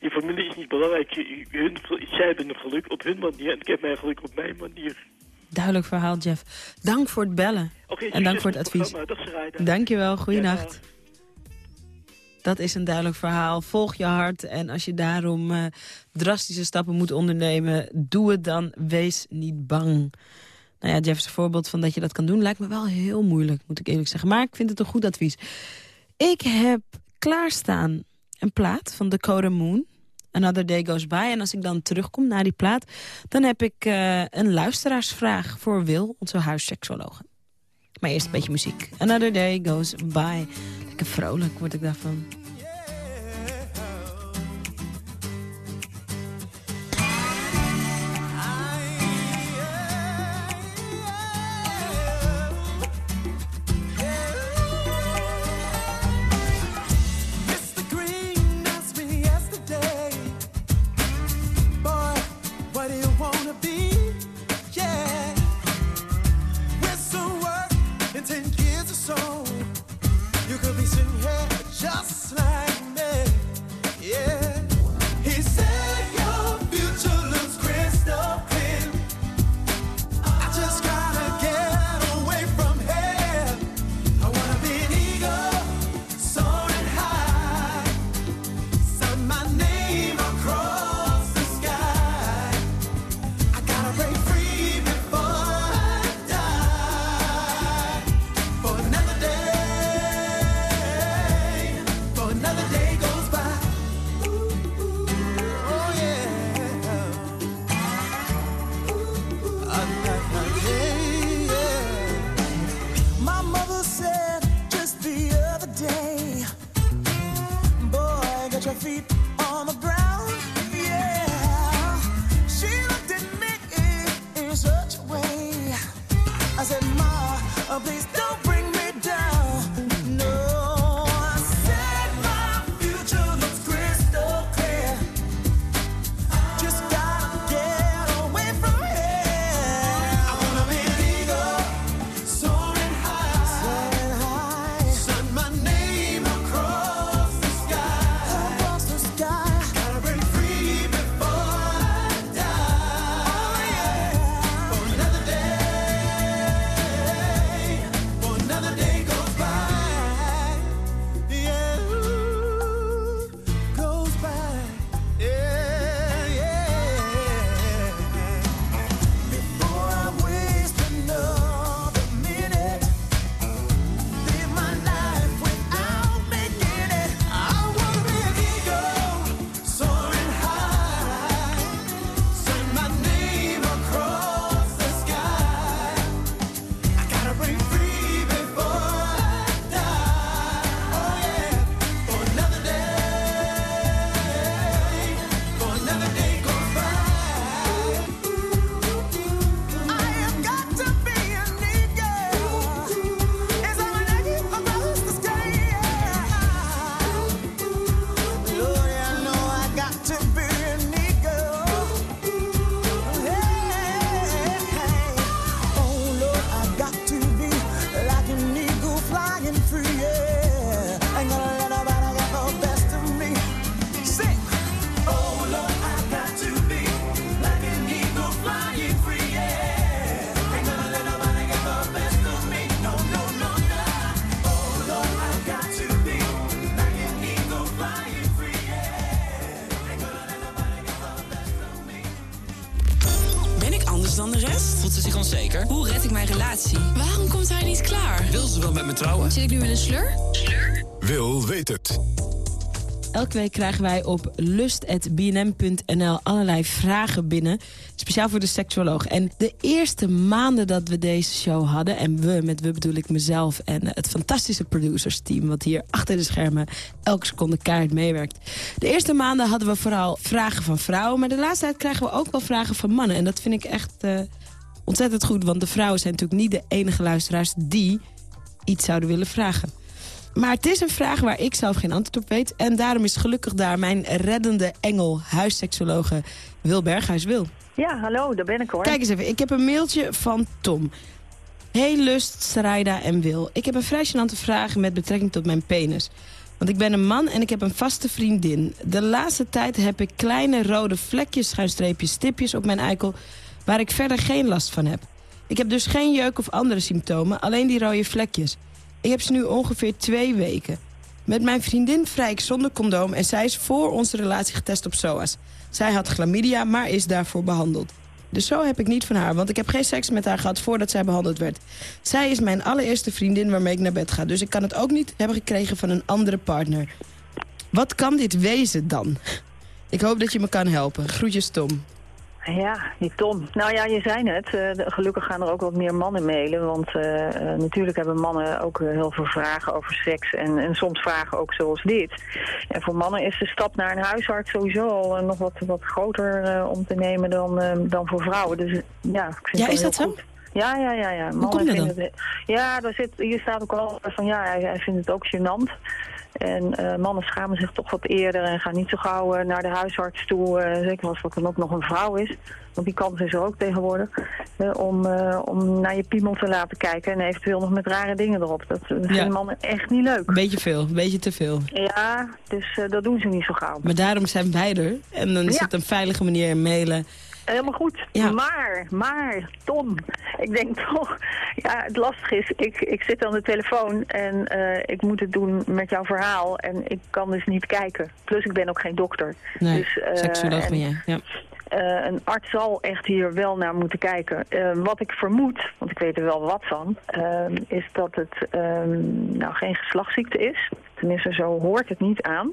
je familie is niet belangrijk. Je- Hun, zij hebben een geluk op hun manier. En ik heb mijn geluk op mijn manier. Duidelijk verhaal, Jeff. Dank voor het bellen. En dank voor het advies. Dankjewel, goeienacht. Ja, Dat is een duidelijk verhaal. Volg je hart en als je daarom eh, drastische stappen moet ondernemen... doe het dan, wees niet bang. Nou ja, een voorbeeld van dat je dat kan doen. Lijkt me wel heel moeilijk, moet ik eerlijk zeggen. Maar ik vind het een goed advies. Ik heb klaarstaan een plaat van Dakota Moon. Another Day Goes By. En als ik dan terugkom naar die plaat... dan heb ik eh, een luisteraarsvraag voor Wil, onze huisseksologe. Maar eerst een beetje muziek. Another Day Goes By. Lekker vrolijk word ik daarvan. Elke krijgen wij op lust.bnm.nl allerlei vragen binnen. Speciaal voor de seksuoloog. En de eerste maanden dat we deze show hadden... en we, met we bedoel ik mezelf en het fantastische producersteam... wat hier achter de schermen elke seconde keihard meewerkt. De eerste maanden hadden we vooral vragen van vrouwen... maar de laatste tijd krijgen we ook wel vragen van mannen. En dat vind ik echt eh, ontzettend goed... want de vrouwen zijn natuurlijk niet de enige luisteraars... die iets zouden willen vragen. Maar het is een vraag waar ik zelf geen antwoord op weet. En daarom is gelukkig daar mijn reddende engel, huisseksologe Wil Berghuis. Wil. Ja, hallo, daar ben ik hoor. Kijk eens even, ik heb een mailtje van Tom. Hey Lust, Saraida en Wil. Ik heb een vrij gênante vraag met betrekking tot mijn penis. Want ik ben een man en ik heb een vaste vriendin. De laatste tijd heb ik kleine rode vlekjes, schuinstreepjes, stipjes op mijn eikel... waar ik verder geen last van heb. Ik heb dus geen jeuk of andere symptomen, alleen die rode vlekjes. Ik heb ze nu ongeveer twee weken. Met mijn vriendin vrij ik zonder condoom en zij is voor onze relatie getest op SOAS. Zij had chlamydia, maar is daarvoor behandeld. Dus zo heb ik niet van haar, want ik heb geen seks met haar gehad voordat zij behandeld werd. Zij is mijn allereerste vriendin waarmee ik naar bed ga, dus ik kan het ook niet hebben gekregen van een andere partner. Wat kan dit wezen dan? Ik hoop dat je me kan helpen. Groetjes Tom. Ja, die Tom. Nou ja, je zei het. eh, gelukkig gaan er ook wat meer mannen mailen. Want eh, eh, natuurlijk hebben mannen ook heel veel vragen over seks. En, en soms vragen ook zoals dit. En voor mannen is de stap naar een huisarts sowieso al nog wat, wat groter om te nemen dan, dan voor vrouwen. Dus ja, ik vind Ja, is dat zo? goed. Ja, ja, ja. ja. Hoe komt dat vinden dan? het- ja, daar zit, hier staat ook al van ja, hij, hij vindt het ook gênant. En eh, mannen schamen zich toch wat eerder en gaan niet zo gauw eh, naar de huisarts toe. eh, zeker als dat dan ook nog een vrouw is. Want die kans is er ook tegenwoordig. om, om naar je piemel te laten kijken en eventueel nog met rare dingen erop. Dat, vinden mannen echt niet leuk. Een beetje veel, een beetje te veel. Ja, dus dat doen ze niet zo gauw. Maar daarom zijn wij er. En dan is het een veilige manier mailen. Helemaal goed. Maar, maar, Tom, ik denk toch, ja, het lastige is, ik, ik zit aan de telefoon en eh, ik moet het doen met jouw verhaal en ik kan dus niet kijken. Plus ik ben ook geen dokter. Nee, dus, eh, seksuoloog en- ben jij. Ja. Eh, een arts zal echt hier wel naar moeten kijken. Eh, wat ik vermoed, want ik weet er wel wat van, eh, is dat het nou geen geslachtsziekte is. Tenminste, zo hoort het niet aan.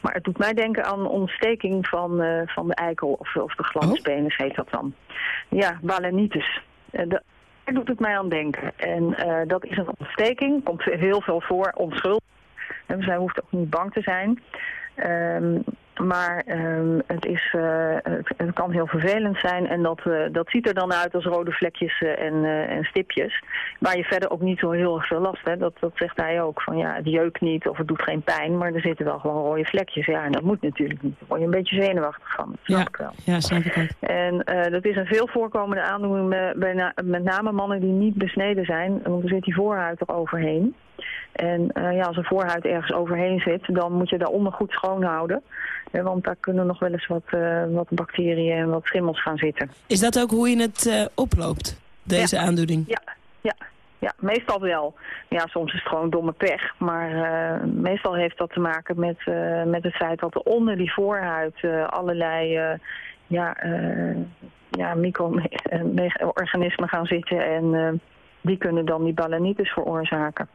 Maar het doet mij denken aan ontsteking van, van de eikel, of, of de glanspenis heet dat dan. Ja, balanitis. Daar doet het mij aan denken. En dat is een ontsteking, komt heel veel voor, onschuldig. En zij hoeft ook niet bang te zijn. Ehm, maar ehm, het, is, eh, het, kan heel vervelend zijn en dat, eh, dat ziet er dan uit als rode vlekjes eh, en, en stipjes. Waar je verder ook niet zo heel erg veel last hebt. Dat, dat zegt hij ook. Van ja, het jeukt niet of het doet geen pijn, maar er zitten wel gewoon rode vlekjes. Ja, en dat moet natuurlijk niet. Daar word je een beetje zenuwachtig van. Dat snap Ja, ik wel. ja, snap ik ook. En dat is een veel voorkomende aandoening bij, bij na- met name mannen die niet besneden zijn. Want er zit die voorhuid er overheen. En eh, ja, als een voorhuid ergens overheen zit, dan moet je daaronder goed schoonhouden. Eh, want daar kunnen nog wel eens wat, eh, wat bacteriën en wat schimmels gaan zitten. Is dat ook hoe je het oploopt, deze aandoening? Ja, ja, ja, meestal wel. Ja, soms is het gewoon domme pech. Maar meestal heeft dat te maken met, met het feit dat er onder die voorhuid allerlei ja, ja, micro-organismen gaan zitten. En die kunnen dan die balanitis veroorzaken.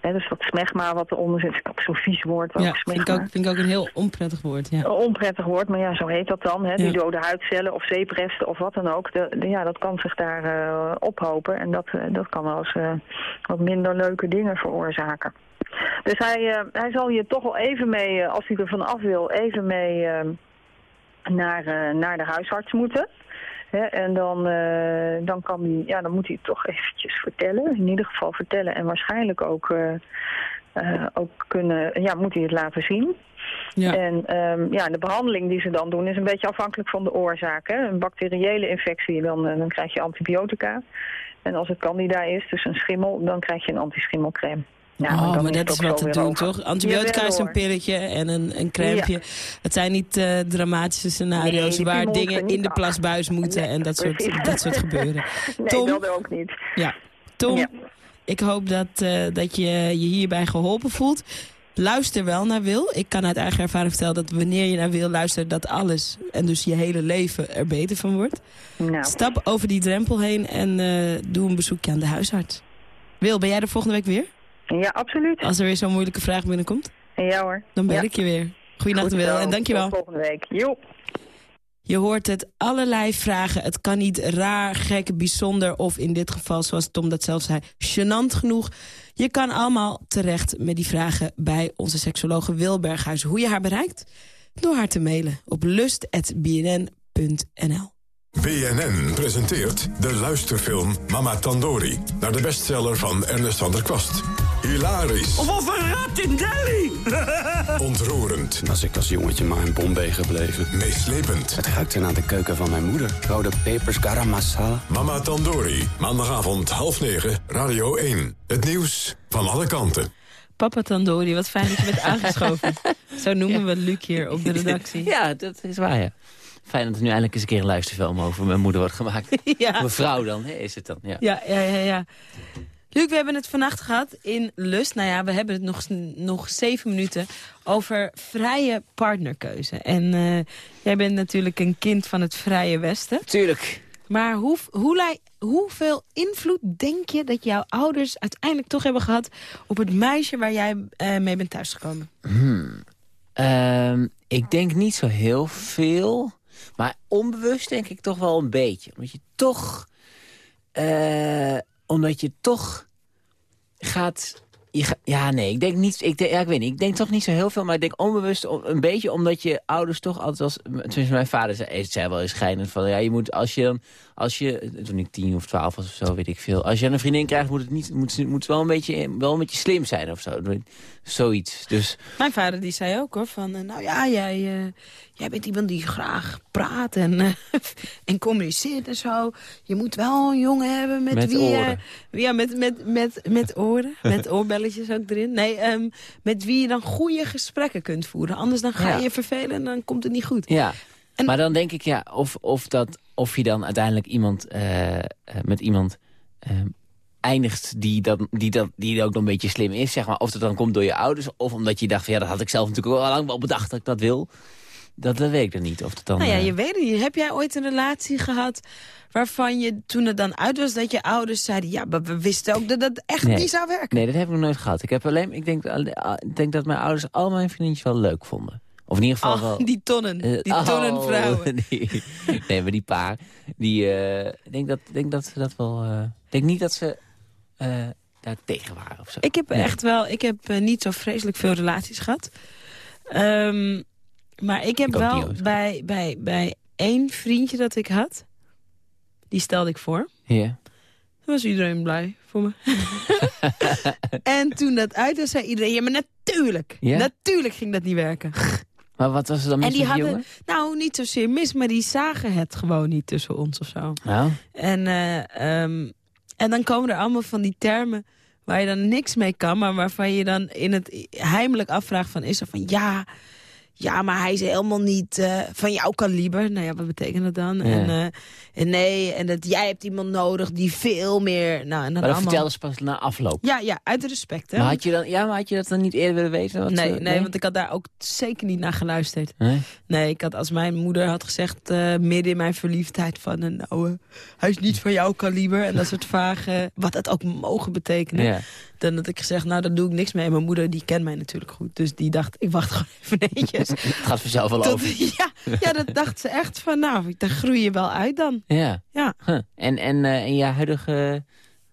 Hè, dus dat smegma wat eronder zit, is zo'n vies woord. Ja, vind ik, ook, vind ik ook een heel onprettig woord. Ja. Een onprettig woord, maar ja, zo heet dat dan. Hè? Die dode huidcellen of zeepresten of wat dan ook. De, de- ja, dat kan zich daar eh, ophopen. En dat, eh, dat kan wel eens eh, wat minder leuke dingen veroorzaken. Dus hij, eh, hij zal je toch wel even mee, als hij er van af wil, even mee naar, naar de huisarts moeten. En dan, eh, dan, kan hij, ja, dan moet hij het toch eventjes vertellen. In ieder geval vertellen en waarschijnlijk ook, eh, eh, ook kunnen, ja, moet hij het laten zien. En ehm, ja, de behandeling die ze dan doen is een beetje afhankelijk van de oorzaak. Hè. Een bacteriële infectie, dan, dan krijg je antibiotica. En als het candida is, dus een schimmel, dan krijg je een antischimmelcrème. Ja, oh, maar dat is wat te doen, toch? Antibiotica is een pilletje en een, een crèmpje. Het zijn niet eh, dramatische scenario's Nee, waar dingen in de plasbuis moeten en dat soort, dat soort gebeuren. Nee, Tom? dat ook niet. Ja, Tom, ik hoop dat, eh, dat je je hierbij geholpen voelt. luister wel naar Wil. Ik kan uit eigen ervaring vertellen dat wanneer je naar Wil luistert... dat alles en dus je hele leven er beter van wordt. Nou. Stap over die drempel heen en eh, doe een bezoekje aan de huisarts. Wil, ben jij er volgende week weer? Ja, absoluut. Als er weer zo'n moeilijke vraag binnenkomt? Ja hoor. Dan bel Ja. ik je weer. Goeienacht Goed Wil en dankjewel. Tot volgende week. Joep. Je hoort het allerlei vragen. Het kan niet raar, gek, bijzonder of in dit geval, zoals Tom dat zelf zei, gênant genoeg. Je kan allemaal terecht met die vragen bij onze seksologe Wil Berghuis. Hoe je haar bereikt? Door haar te mailen op lust.bnn.nl. BNN presenteert de luisterfilm Mama Tandori... naar de bestseller van Ernest van der Kwast. Hilarisch. Of een rat in Delhi! Ontroerend. Was ik als jongetje maar in Bombay gebleven. Meeslepend. Het ruikte naar de keuken van mijn moeder. Rode pepers, garam masala. Mama Tandori, maandagavond half negen, Radio 1. Het nieuws van alle kanten. Papa Tandori, wat fijn dat je bent aangeschoven. Zo noemen we Luc hier op de redactie. Ja, dat is waar, ja. Fijn dat er nu eindelijk eens een keer een luisterfilm over mijn moeder wordt gemaakt. Ja. Mevrouw dan, hè, is het dan. Ja. Ja, ja, ja, ja. Luc, we hebben het vannacht gehad in Lust. Nou ja, we hebben het nog, nog zeven minuten over vrije partnerkeuze. En eh, jij bent natuurlijk een kind van het Vrije Westen. Tuurlijk. Maar hoe, hoe, hoeveel invloed denk je dat jouw ouders uiteindelijk toch hebben gehad... op het meisje waar jij eh, mee bent thuisgekomen? Hmm. Ehm, ik denk niet zo heel veel. Maar onbewust denk ik toch wel een beetje. Omdat je toch... eh, omdat je toch gaat... Je ja, nee, ik denk niet... Ik denk, ja, ik weet niet. Ik denk toch niet zo heel veel, maar ik denk onbewust een beetje... omdat je ouders toch altijd als... Tenminste, mijn vader zei, zei wel eens schijnend van... Ja, je moet als je dan... Als je, toen ik tien of twaalf was of zo, weet ik veel. Als je een vriendin krijgt, moet het, niet, moet, moet wel, een beetje, wel een beetje slim zijn of zo. Zoiets. Dus Mijn vader die zei ook hoor, van eh, nou ja, jij, eh, jij bent iemand die graag praat en, eh, en communiceert en zo. Je moet wel een jongen hebben met, Met wie ja, met, met, met, met oren, met oorbelletjes ook erin. Nee, ehm, met wie je dan goede gesprekken kunt voeren. Anders dan ga Ja. je je vervelen en dan komt het niet goed. Ja, maar dan denk ik, ja, of, of, dat, of je dan uiteindelijk iemand eh, eh, met iemand eh, eindigt die, dat, die, dat, die ook nog een beetje slim is, zeg maar. Of dat dan komt door je ouders, of omdat je dacht van ja, dat had ik zelf natuurlijk al lang wel bedacht dat ik dat wil. Dat, dat weet ik dan niet. Of dat dan, nou ja, eh, je weet het niet. Heb jij ooit een relatie gehad waarvan je toen het dan uit was dat je ouders zeiden... ja, maar we wisten ook dat dat echt nee. niet zou werken. Nee, dat heb ik nog nooit gehad. Ik, heb alleen, ik, denk, ik denk dat mijn ouders al mijn vriendjes wel leuk vonden. Of in ieder geval Oh, wel... die tonnen, Eh, die oh, tonnen vrouwen. die- nee, maar die paar, die, eh, ik denk dat, denk dat ze dat wel... Ik denk niet dat ze daar tegen waren of zo. Ik heb Nee. echt wel, ik heb niet zo vreselijk veel relaties gehad. Ehm, maar ik heb Ik wel bij, bij, bij één vriendje dat ik had, die stelde ik voor. Ja. Toen was iedereen blij voor me. en toen dat uit was, zei iedereen, ja maar natuurlijk. Ja? Natuurlijk ging dat niet werken. Maar wat was er dan mis en die met die hadden, jongen? nou niet zozeer mis, maar die zagen het gewoon niet tussen ons of zo. Nou, En, eh, ehm, en dan komen er allemaal van die termen waar je dan niks mee kan... maar waarvan je dan in het heimelijk afvraagt van... is er van ja, ja, maar hij is helemaal niet eh, van jouw kaliber. Nou ja, wat betekent dat dan? Ja. En, eh, en nee, en dat jij hebt iemand nodig die veel meer... Nou, en dan maar dat allemaal... vertelden ze pas na afloop. Ja, ja, uit respect. Hè? Maar had je, dan, ja, maar had je dat dan niet eerder willen weten? Wat nee, ze- nee, want ik had daar ook zeker niet naar geluisterd. Nee? Nee, ik had als mijn moeder had gezegd eh, midden in mijn verliefdheid van... eh, nou, eh, hij is niet van jouw kaliber. En dat soort vage, wat dat ook mogen betekenen. Ja. Dan had ik gezegd, nou, daar doe ik niks mee. En mijn moeder, die kent mij natuurlijk goed. Dus die dacht, ik wacht gewoon even Het gaat vanzelf wel over. ja, ja, dat dacht ze echt van, nou, daar groei je wel uit dan. Ja. Ja. Huh. En, en, eh, en je huidige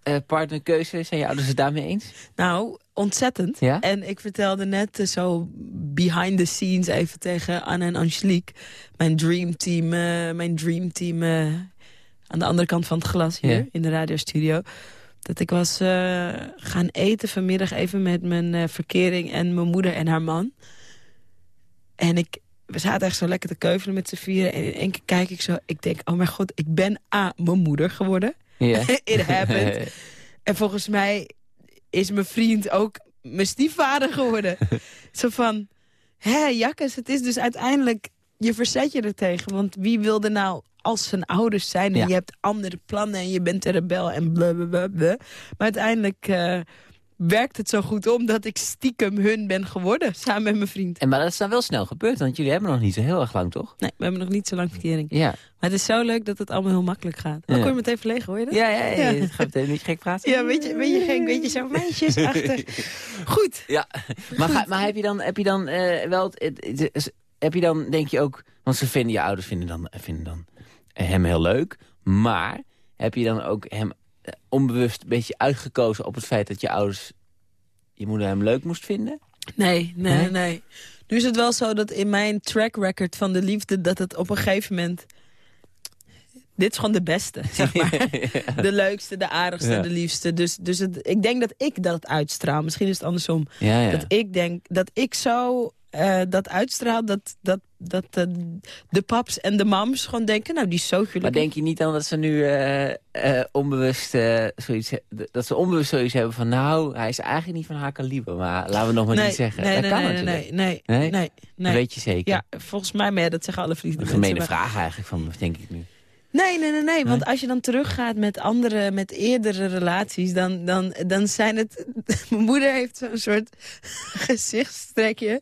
eh, partnerkeuze, zijn je ouders het daarmee eens? Nou, ontzettend. Ja? En ik vertelde net eh, zo behind the scenes even tegen Anne en Angelique. Mijn dreamteam, mijn dreamteam aan de andere kant van het glas hier in de radiostudio. Dat ik was gaan eten vanmiddag even met mijn verkering en mijn moeder en haar man. En ik, we zaten echt zo lekker te keuvelen met z'n vieren. En in één keer kijk ik zo, ik denk, oh mijn god, ik ben A, mijn moeder geworden. Ja. It happened. en volgens mij is mijn vriend ook mijn stiefvader geworden. Zo van, hé Jakkes, het is dus uiteindelijk, je verzet je er tegen. Want wie wilde nou als zijn ouders zijn en Ja. je hebt andere plannen en je bent een rebel en blablabla. Maar uiteindelijk eh, werkt het zo goed om dat ik stiekem hun ben geworden, samen met mijn vriend. En maar dat is dan wel snel gebeurd, want jullie hebben nog niet zo heel erg lang, toch? Nee, we hebben nog niet zo lang verkering. Ja. Maar het is zo leuk dat het allemaal heel makkelijk gaat. Oh, Ja. kon je meteen verlegen, hoor je dat? Ja, ja, ja. ja. Het gaat meteen niet gek praten. Ja, weet je, weet je, geen, weet je zo meisjesachtig. Goed. Ja, maar, ga- maar heb je dan, heb je dan eh, wel... Heb je dan, denk je ook... Want ze vinden, je ouders vinden dan, vinden dan hem heel leuk. Maar heb je dan ook hem onbewust een beetje uitgekozen... op het feit dat je ouders je moeder hem leuk moest vinden? Nee, nee, Nee? nee, Nu is het wel zo dat in mijn track record van de liefde... dat het op een gegeven moment... Dit is gewoon de beste, zeg maar. De leukste, de aardigste, Ja. de liefste. Dus, dus het, ik denk dat ik dat uitstraal. Misschien is het andersom. Ja. Dat ik denk dat ik zo eh, dat uitstraal... dat, dat, dat eh, de paps en de mams gewoon denken... nou, die is zo gelukkig. Maar denk je niet dan dat ze nu eh, onbewust zoiets... Dat ze onbewust zoiets hebben van... Nou, hij is eigenlijk niet van haar kaliber. Maar laten we nog maar nee, niet zeggen. Nee, dat nee, kan nee, natuurlijk. nee, nee, Nee? nee, weet je zeker. Ja, volgens mij, maar ja, dat zeggen alle vrienden. Een gemene vraag eigenlijk, van, denk ik nu. Nee, nee, nee, nee. Want als je dan teruggaat met andere, met eerdere relaties, dan, dan, dan zijn het... Mijn moeder heeft zo'n soort gezichtstrekje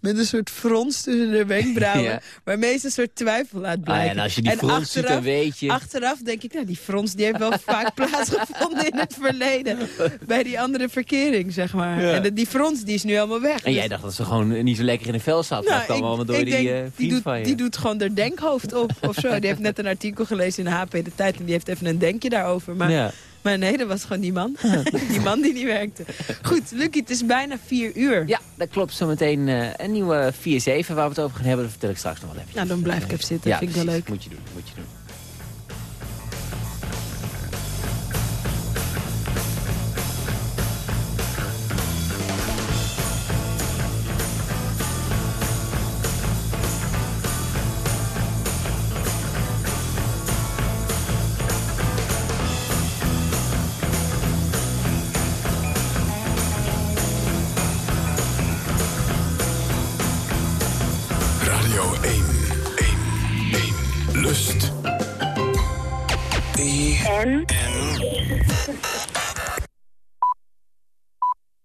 met een soort frons tussen de wenkbrauwen, Ja. waarmee ze een soort twijfel laat blijken. Ah, en als je die frons ziet, dan weet je- Achteraf denk ik, nou, die frons die heeft wel vaak plaatsgevonden in het verleden. Bij die andere verkering, zeg maar. Ja. En de- die frons die is nu helemaal weg. En jij dacht dat ze gewoon niet zo lekker in de vel zat. Nou, dat kwam allemaal door die denk, eh, die, doet, van je. die doet gewoon haar denkhoofd op of zo. Die heeft net een artikel gelezen in de HP De Tijd en die heeft even een denkje daarover. Maar, Ja. Maar nee, dat was gewoon die man. die man die niet werkte. Goed, Lucky, het is bijna vier uur. Ja, dat klopt. Zometeen eh een nieuwe 4-7 waar we het over gaan hebben. Dat vertel ik straks nog wel even. Nou, dan blijf ik even zitten. Ja, vind ik wel leuk. Moet je doen, moet je doen.